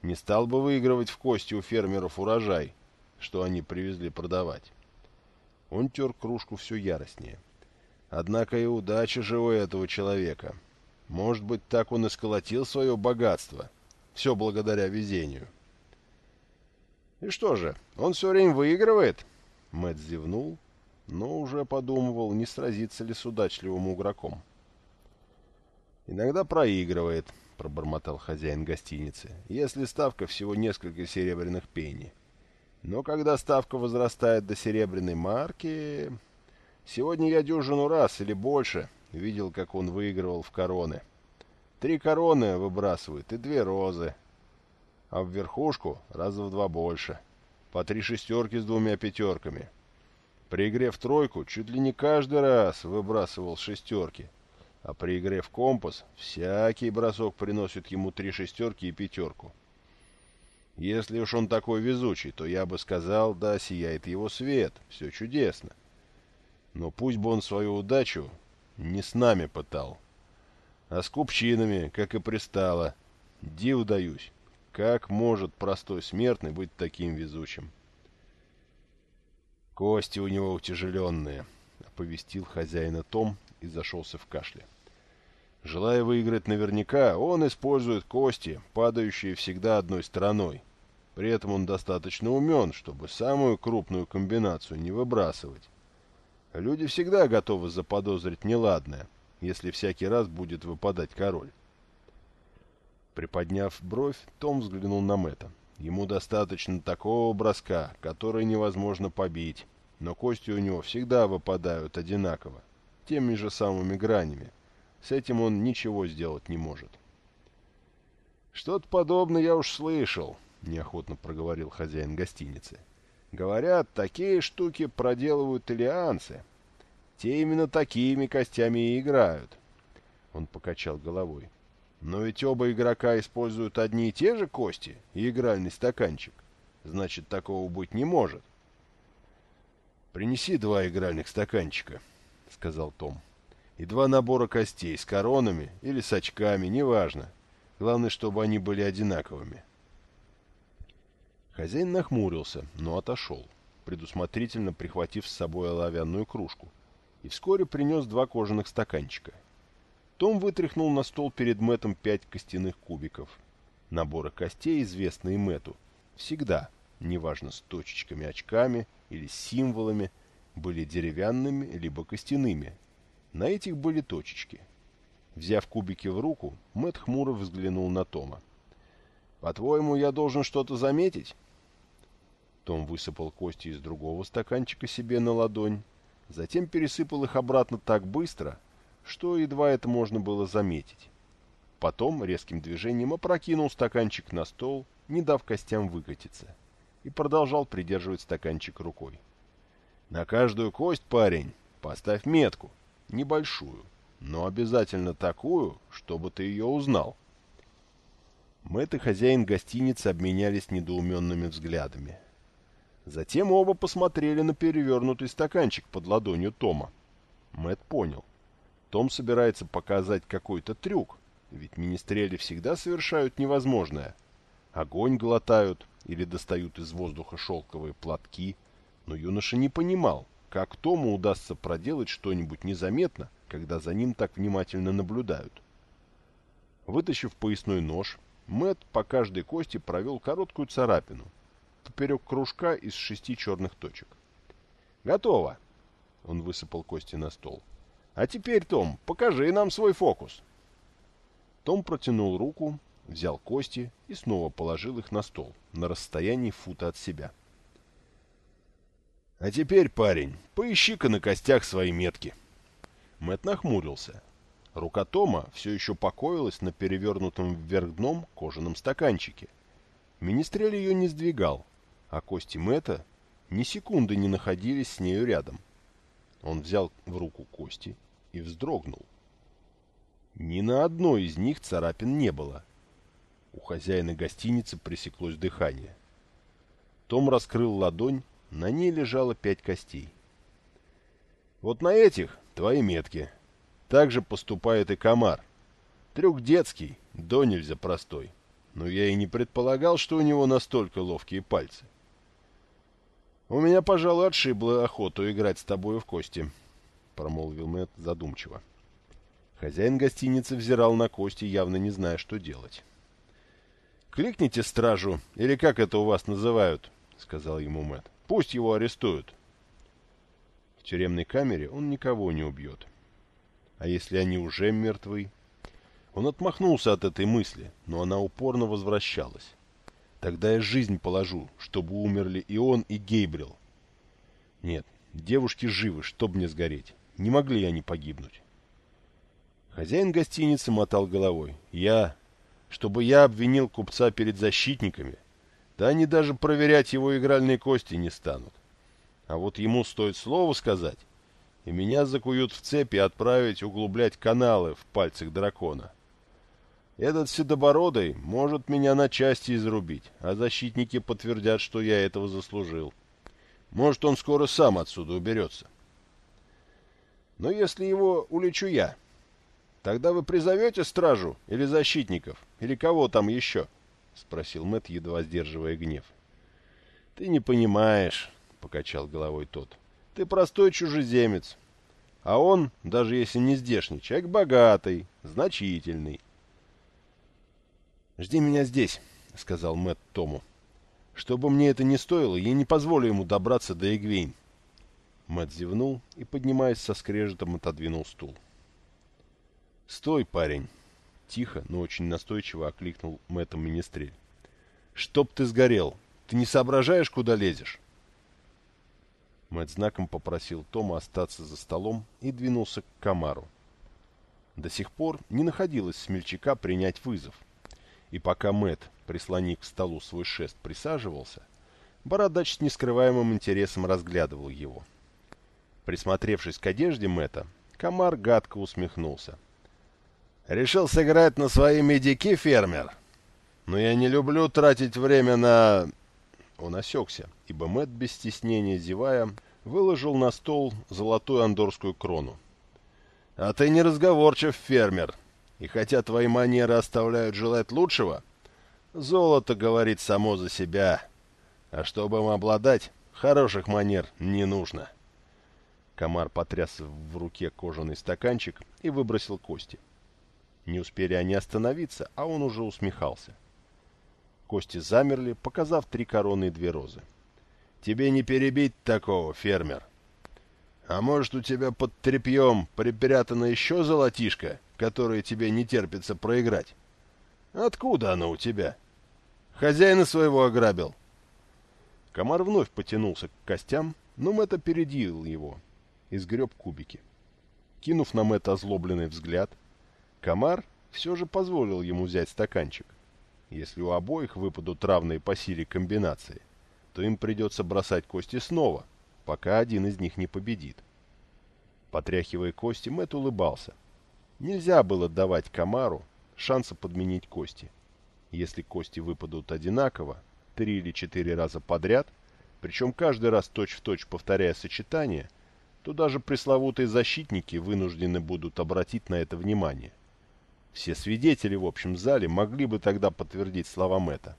не стал бы выигрывать в кости у фермеров урожай, что они привезли продавать. Он тер кружку все яростнее. Однако и удача же у этого человека — может быть, так он и сколотил свое богатство. Все благодаря везению. И что же, он все время выигрывает? Мэтт зевнул, но уже подумывал, не сразиться ли с удачливым игроком. «Иногда проигрывает», — пробормотал хозяин гостиницы, «если ставка всего несколько серебряных пенни. Но когда ставка возрастает до серебряной марки... Сегодня я дюжину раз или больше Видел, как он выигрывал в короны. Три короны выбрасывает и две розы. А в верхушку раза в два больше. По три шестерки с двумя пятерками. При игре в тройку чуть ли не каждый раз выбрасывал шестерки. А при игре в компас всякий бросок приносит ему три шестерки и пятерку. Если уж он такой везучий, то я бы сказал, да, сияет его свет, все чудесно. Но пусть бы он свою удачу не с нами пытал, а с купчинами, как и пристало. Див даюсь. Как может простой смертный быть таким везучим? Кости у него утяжеленные, — оповестил хозяина Том и зашелся в кашле. Желая выиграть наверняка, он использует кости, падающие всегда одной стороной. При этом он достаточно умен, чтобы самую крупную комбинацию не выбрасывать. Люди всегда готовы заподозрить неладное, если всякий раз будет выпадать король. Приподняв бровь, Том взглянул на Мэтта. Ему достаточно такого броска, который невозможно побить, но кости у него всегда выпадают одинаково, теми же самыми гранями. С этим он ничего сделать не может. «Что-то подобное я уж слышал», — неохотно проговорил хозяин гостиницы. Говорят, такие штуки проделывают итальянцы. Те именно такими костями и играют. Он покачал головой. Но ведь оба игрока используют одни и те же кости и игральный стаканчик. Значит, такого быть не может. «Принеси два игральных стаканчика», — сказал Том. «И два набора костей с коронами или с очками, неважно. Главное, чтобы они были одинаковыми». Хозяин нахмурился, но отошел, предусмотрительно прихватив с собой оловянную кружку, и вскоре принес два кожаных стаканчика. Том вытряхнул на стол перед Мэтом пять костяных кубиков. Наборы костей, известные Мэту, всегда, неважно с точечками, очками или символами, были деревянными либо костяными. На этих были точечки. Взяв кубики в руку, Мэт хмуро взглянул на Тома. «По-твоему, я должен что-то заметить?» Том высыпал кости из другого стаканчика себе на ладонь, затем пересыпал их обратно так быстро, что едва это можно было заметить. Потом резким движением опрокинул стаканчик на стол, не дав костям выкатиться, и продолжал придерживать стаканчик рукой. «На каждую кость, парень, поставь метку, небольшую, но обязательно такую, чтобы ты ее узнал. Мэтт и хозяин гостиницы обменялись недоуменными взглядами. Затем оба посмотрели на перевернутый стаканчик под ладонью Тома. Мэтт понял. Том собирается показать какой-то трюк, ведь министрели всегда совершают невозможное. Огонь глотают или достают из воздуха шелковые платки, но юноша не понимал, как Тому удастся проделать что-нибудь незаметно, когда за ним так внимательно наблюдают. Вытащив поясной нож, Мэтт по каждой кости провел короткую царапину, поперек кружка из шести черных точек. «Готово!» — он высыпал кости на стол. «А теперь, Том, покажи нам свой фокус!» Том протянул руку, взял кости и снова положил их на стол, на расстоянии фута от себя. «А теперь, парень, поищи-ка на костях свои метки!» Мэтт нахмурился. Рука Тома все еще покоилась на перевернутом вверх дном кожаном стаканчике. Министрель ее не сдвигал, а кости Мэтта ни секунды не находились с нею рядом. Он взял в руку кости и вздрогнул. Ни на одной из них царапин не было. У хозяина гостиницы пресеклось дыхание. Том раскрыл ладонь, на ней лежало пять костей. «Вот на этих твои метки», так же поступает и комар. Трюк детский, до нельзя простой. Но я и не предполагал, что у него настолько ловкие пальцы. «У меня, пожалуй, отшибло охоту играть с тобою в кости», — промолвил Мэтт задумчиво. Хозяин гостиницы взирал на кости, явно не зная, что делать. «Кликните стражу, или как это у вас называют», — сказал ему Мэтт. «Пусть его арестуют». В тюремной камере он никого не убьет. А если они уже мертвы? Он отмахнулся от этой мысли, но она упорно возвращалась. Тогда я жизнь положу, чтобы умерли и он, и Гейбрил. Нет, девушки живы, чтоб мне сгореть. Не могли они погибнуть. Хозяин гостиницы мотал головой. Я... Чтобы я обвинил купца перед защитниками, да они даже проверять его игральные кости не станут. А вот ему стоит слово сказать, и меня закуют в цепи отправить углублять каналы в пальцах дракона. Этот седобородый может меня на части изрубить, а защитники подтвердят, что я этого заслужил. Может, он скоро сам отсюда уберется. Но если его улечу я, тогда вы призовете стражу или защитников, или кого там еще? — спросил Мэт, едва сдерживая гнев. — Ты не понимаешь, — покачал головой тот. Ты простой чужеземец. А он, даже если не здешний, человек богатый, значительный. «Жди меня здесь», — сказал Мэтт Тому. «Что бы мне это ни стоило, я не позволю ему добраться до Эгвейн». Мэтт зевнул и, поднимаясь со скрежетом, отодвинул стул. «Стой, парень!» — тихо, но очень настойчиво окликнул Мэтта Министрель. «Чтоб ты сгорел! Ты не соображаешь, куда лезешь?» Мэтт знаком попросил Тома остаться за столом и двинулся к комару. До сих пор не находилось смельчака принять вызов. И пока Мэтт, прислонив к столу свой шест, присаживался, Бородач с нескрываемым интересом разглядывал его. Присмотревшись к одежде Мэтта, комар гадко усмехнулся. «Решил сыграть на свои медики, фермер? Но я не люблю тратить время на...» Он осекся, ибо Мэтт, без стеснения зевая, выложил на стол золотую андорскую крону. «А ты не разговорчив, фермер, и хотя твои манеры оставляют желать лучшего, золото говорит само за себя, а чтобы им обладать, хороших манер не нужно». Комар потряс в руке кожаный стаканчик и выбросил кости. Не успели они остановиться, а он уже усмехался. Кости замерли, показав три короны и две розы. «Тебе не перебить такого, фермер. А может, у тебя под тряпьем припрятано еще золотишко, которое тебе не терпится проиграть? Откуда оно у тебя? Хозяина своего ограбил». Комар вновь потянулся к костям, но Мэтт опередил его и сгреб кубики. Кинув на Мэтта озлобленный взгляд, Комар все же позволил ему взять стаканчик. Если у обоих выпадут равные по силе комбинации, то им придется бросать кости снова, пока один из них не победит. Потряхивая кости, Мэтт улыбался. Нельзя было давать Камару шанса подменить кости. Если кости выпадут одинаково, три или четыре раза подряд, причем каждый раз точь-в-точь точь повторяя сочетание, то даже пресловутые защитники вынуждены будут обратить на это внимание. Все свидетели в общем зале могли бы тогда подтвердить слова Мэтта.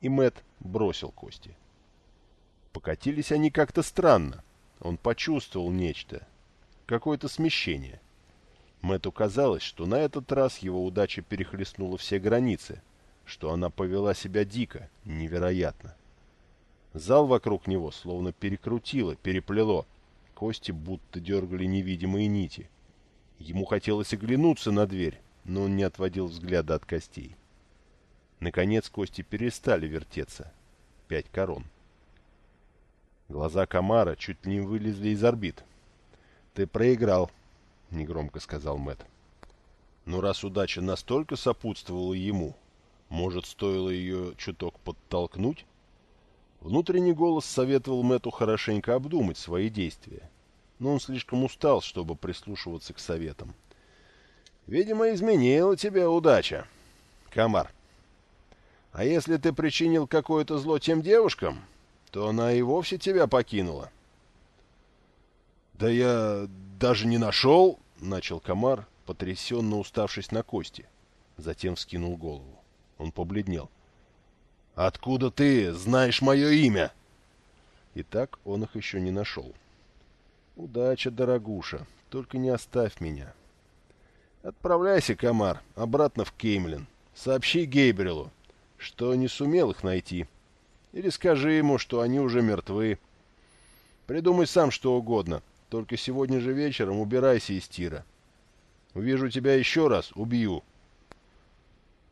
И Мэтт бросил кости. Покатились они как-то странно. Он почувствовал нечто. Какое-то смещение. Мэтту казалось, что на этот раз его удача перехлестнула все границы, что она повела себя дико, невероятно. Зал вокруг него словно перекрутило, переплело. Кости будто дергали невидимые нити. Ему хотелось оглянуться на дверь, но он не отводил взгляда от костей. Наконец кости перестали вертеться. Пять корон. Глаза комара чуть не вылезли из орбит. «Ты проиграл», — негромко сказал Мэт. Но раз удача настолько сопутствовала ему, может, стоило ее чуток подтолкнуть? Внутренний голос советовал Мэту хорошенько обдумать свои действия, но он слишком устал, чтобы прислушиваться к советам. «Видимо, изменила тебя удача, комар. А если ты причинил какое-то зло тем девушкам, то она и вовсе тебя покинула. «Да я даже не нашел!» — начал комар, потрясенно уставшись на кости. Затем вскинул голову. Он побледнел. «Откуда ты знаешь мое имя?» И так он их еще не нашел. «Удача, дорогуша, только не оставь меня». «Отправляйся, комар, обратно в Кеймлин. Сообщи Гейбрилу, что не сумел их найти». Или скажи ему, что они уже мертвы. Придумай сам что угодно, только сегодня же вечером убирайся из тира. Увижу тебя еще раз, убью.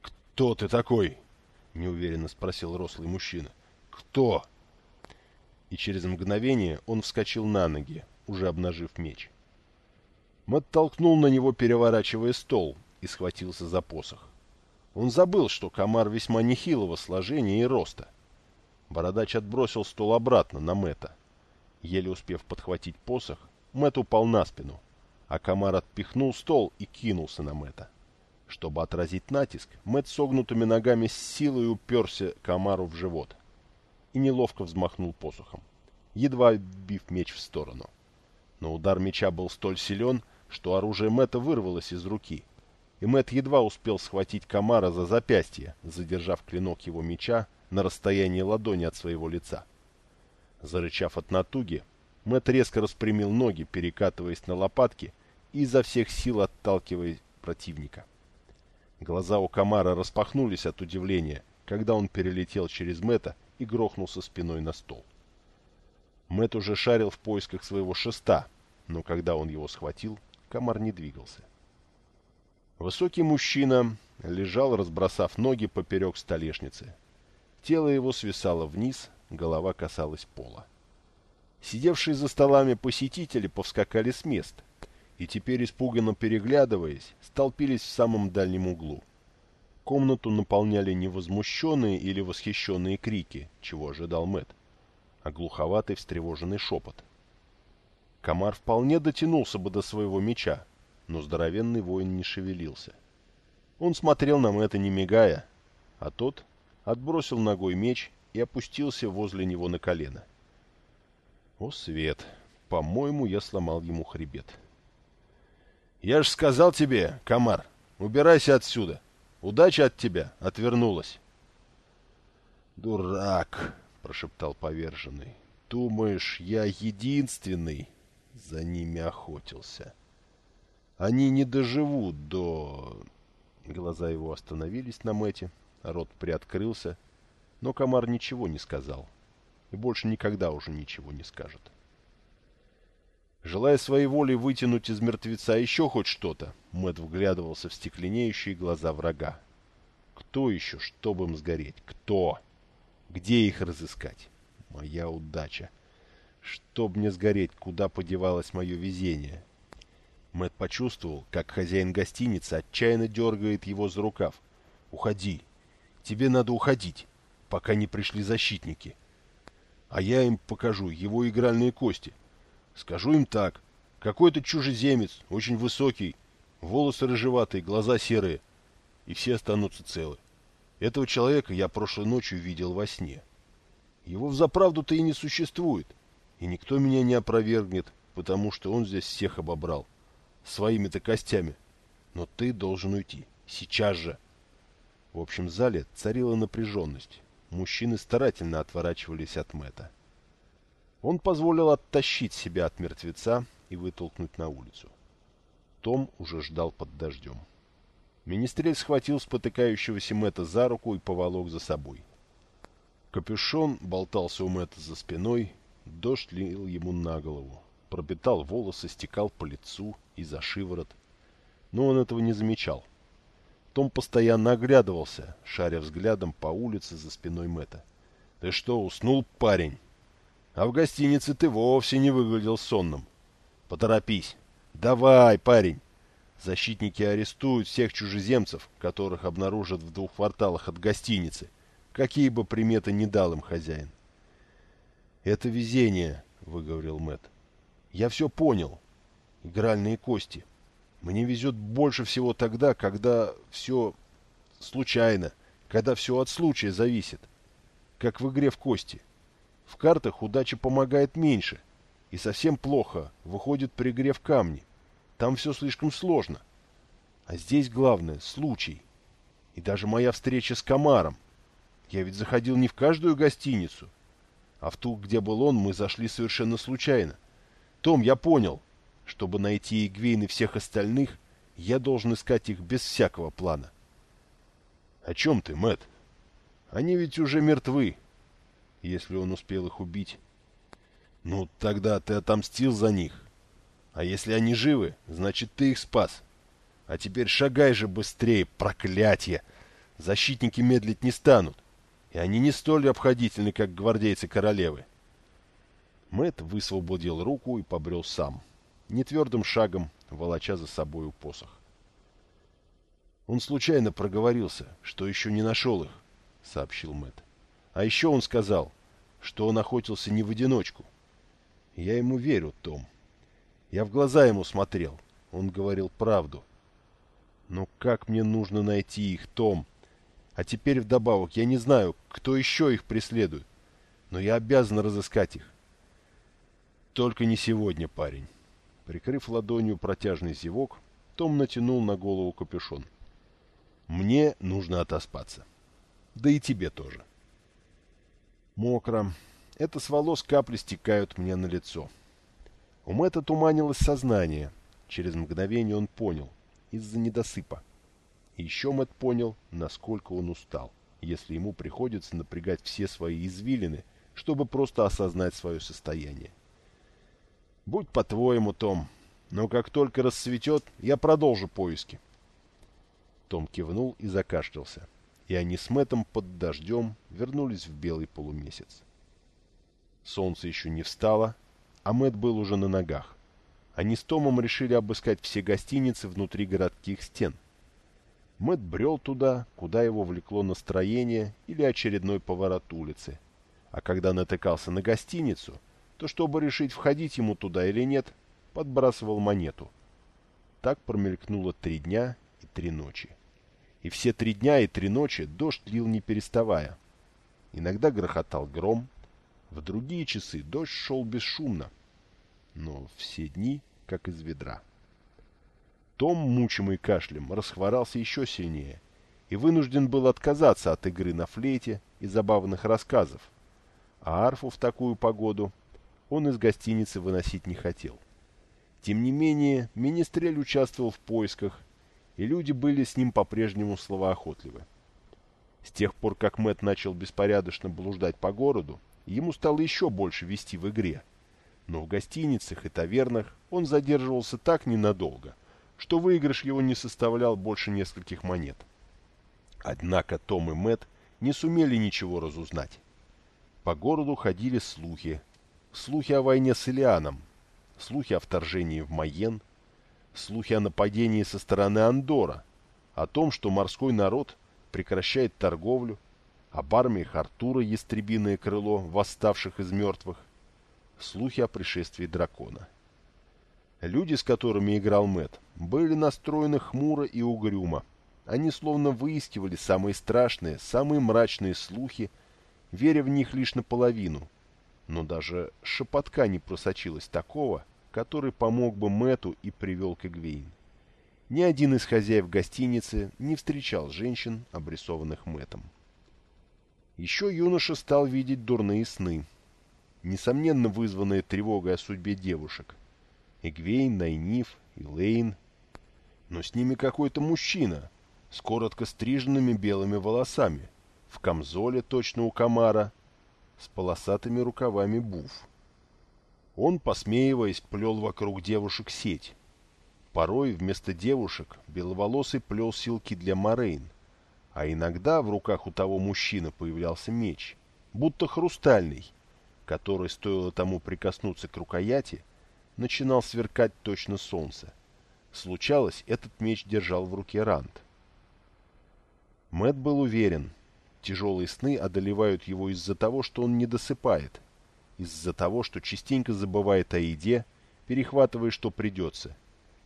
«Кто ты такой?» — неуверенно спросил рослый мужчина. «Кто?» И через мгновение он вскочил на ноги, уже обнажив меч. Мэтт толкнул на него, переворачивая стол, и схватился за посох. Он забыл, что комар весьма нехилого сложения и роста. Бородач отбросил стол обратно на Мэта. Еле успев подхватить посох, Мэт упал на спину, а комар отпихнул стол и кинулся на Мэта. Чтобы отразить натиск, Мэт согнутыми ногами с силой уперся комару в живот и неловко взмахнул посохом, едва бив меч в сторону. Но удар меча был столь силен, что оружие Мэта вырвалось из руки, и Мэт едва успел схватить комара за запястье, задержав клинок его меча на расстоянии ладони от своего лица. Зарычав от натуги, Мэт резко распрямил ноги, перекатываясь на лопатки и изо всех сил отталкивая противника. Глаза у комара распахнулись от удивления, когда он перелетел через Мэта и грохнулся спиной на стол. Мэт уже шарил в поисках своего шеста, но когда он его схватил, комар не двигался. Высокий мужчина лежал, разбросав ноги поперек столешницы, Тело его свисало вниз, голова касалась пола. Сидевшие за столами посетители повскакали с мест и теперь, испуганно переглядываясь, столпились в самом дальнем углу. Комнату наполняли не возмущенные или восхищенные крики, чего ожидал Мэт, а глуховатый встревоженный шепот. Комар вполне дотянулся бы до своего меча, но здоровенный воин не шевелился. Он смотрел на Мэтта не мигая, а тот отбросил ногой меч и опустился возле него на колено. О, Свет! По-моему, я сломал ему хребет. «Я ж сказал тебе, комар, убирайся отсюда. Удача от тебя отвернулась». «Дурак!» — прошептал поверженный. «Думаешь, я единственный?» За ними охотился. «Они не доживут до...» Глаза его остановились на Мэте, Рот приоткрылся, но комар ничего не сказал. И больше никогда уже ничего не скажет. Желая своей волей вытянуть из мертвеца еще хоть что-то, Мэтт вглядывался в стекленеющие глаза врага. Кто еще, чтобы им сгореть? Кто? Где их разыскать? Моя удача. Чтоб мне сгореть, куда подевалось мое везение? Мэтт почувствовал, как хозяин гостиницы отчаянно дергает его за рукав. «Уходи! Тебе надо уходить, пока не пришли защитники. А я им покажу его игральные кости. Скажу им так. Какой-то чужеземец, очень высокий. волосы рыжеватые, глаза серые, и все останутся целы. Этого человека я прошлой ночью видел во сне. Его взаправду-то и не существует, и никто меня не опровергнет, потому что он здесь всех обобрал. Своими-то костями. Но ты должен уйти. Сейчас же. В общем зале царила напряженность. Мужчины старательно отворачивались от Мэта. Он позволил оттащить себя от мертвеца и вытолкнуть на улицу. Том уже ждал под дождем. Министрель схватил спотыкающегося Мэтта за руку и поволок за собой. Капюшон болтался у Мэтта за спиной, дождь лил ему на голову, пропитал волосы, стекал по лицу и за шиворот. Но он этого не замечал. Том постоянно оглядывался, шаря взглядом по улице за спиной Мэтта. «Ты что, уснул, парень?» А в гостинице ты вовсе не выглядел сонным. Поторопись. Давай, парень. Защитники арестуют всех чужеземцев, которых обнаружат в двух кварталах от гостиницы, какие бы приметы не дал им хозяин. Это везение, выговорил Мэт. Я все понял. Игральные кости. Мне везет больше всего тогда, когда все случайно, когда все от случая зависит, как в игре в кости. — в картах удача помогает меньше. И совсем плохо выходит при игре в камни. Там все слишком сложно. А здесь главное — случай. И даже моя встреча с Комаром. Я ведь заходил не в каждую гостиницу. А в ту, где был он, мы зашли совершенно случайно. Том, я понял. Чтобы найти Игвейн и всех остальных, я должен искать их без всякого плана. — О чем ты, Мэт? Они ведь уже мертвы если он успел их убить. Ну, тогда ты отомстил за них. А если они живы, значит, ты их спас. А теперь шагай же быстрее, проклятие! Защитники медлить не станут, и они не столь обходительны, как гвардейцы королевы. Мэт высвободил руку и побрел сам, нетвердым шагом, волоча за собою посох. Он случайно проговорился, что еще не нашел их, — сообщил Мэт. А еще он сказал, что он охотился не в одиночку. Я ему верю, Том. Я в глаза ему смотрел. Он говорил правду. Но как мне нужно найти их, Том? А теперь вдобавок я не знаю, кто еще их преследует. Но я обязан разыскать их. Только не сегодня, парень. Прикрыв ладонью протяжный зевок, том натянул на голову капюшон. Мне нужно отоспаться. Да и тебе тоже. — Мокро. Это с волос капли стекают мне на лицо. У Мэтта туманилось сознание. Через мгновение он понял. Из-за недосыпа. И еще Мэтт понял, насколько он устал, если ему приходится напрягать все свои извилины, чтобы просто осознать свое состояние. «Будь по-твоему, Том, но как только рассветет, я продолжу поиски». Том кивнул и закашлялся и они с Мэттом под дождем вернулись в белый полумесяц. Солнце еще не встало, а Мэтт был уже на ногах. Они с Томом решили обыскать все гостиницы внутри городских стен. Мэтт брел туда, куда его влекло настроение или очередной поворот улицы. А когда натыкался на гостиницу, то, чтобы решить, входить ему туда или нет, подбрасывал монету. Так промелькнуло три дня и три ночи и все три дня и три ночи дождь лил не переставая. Иногда грохотал гром, в другие часы дождь шел бесшумно, но все дни как из ведра. Том, мучимый кашлем, расхворался еще сильнее и вынужден был отказаться от игры на флейте и забавных рассказов, а арфу в такую погоду он из гостиницы выносить не хотел. Тем не менее, Министрель участвовал в поисках и люди были с ним по-прежнему словоохотливы. С тех пор, как Мэт начал беспорядочно блуждать по городу, ему стало еще больше вести в игре. Но в гостиницах и тавернах он задерживался так ненадолго, что выигрыш его не составлял больше нескольких монет. Однако Том и Мэт не сумели ничего разузнать. По городу ходили слухи. Слухи о войне с Илианом, слухи о вторжении в Майен – слухи о нападении со стороны Андора, о том, что морской народ прекращает торговлю, об армиях Артура ястребиное крыло, восставших из мертвых, слухи о пришествии дракона. Люди, с которыми играл Мэт, были настроены хмуро и угрюмо. Они словно выискивали самые страшные, самые мрачные слухи, веря в них лишь наполовину. Но даже шепотка не просочилось такого, который помог бы Мэту и привел к Эгвейн. Ни один из хозяев гостиницы не встречал женщин, обрисованных Мэтом. Еще юноша стал видеть дурные сны, несомненно вызванные тревогой о судьбе девушек. Эгвейн, Найниф, Лейн, Но с ними какой-то мужчина, с коротко стриженными белыми волосами, в камзоле точно у комара, с полосатыми рукавами буф. Он, посмеиваясь, плел вокруг девушек сеть. Порой вместо девушек беловолосый плел силки для Морейн, а иногда в руках у того мужчины появлялся меч, будто хрустальный, который, стоило тому прикоснуться к рукояти, начинал сверкать точно солнце. Случалось, этот меч держал в руке Ранд. Мэт был уверен, тяжелые сны одолевают его из-за того, что он не досыпает, из-за того, что частенько забывает о еде, перехватывая, что придется,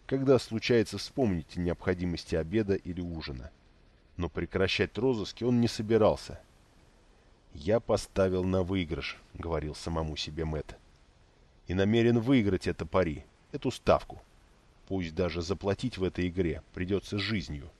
когда случается вспомнить о необходимости обеда или ужина. Но прекращать розыски он не собирался. «Я поставил на выигрыш», — говорил самому себе Мэтт. «И намерен выиграть это пари, эту ставку. Пусть даже заплатить в этой игре придется жизнью».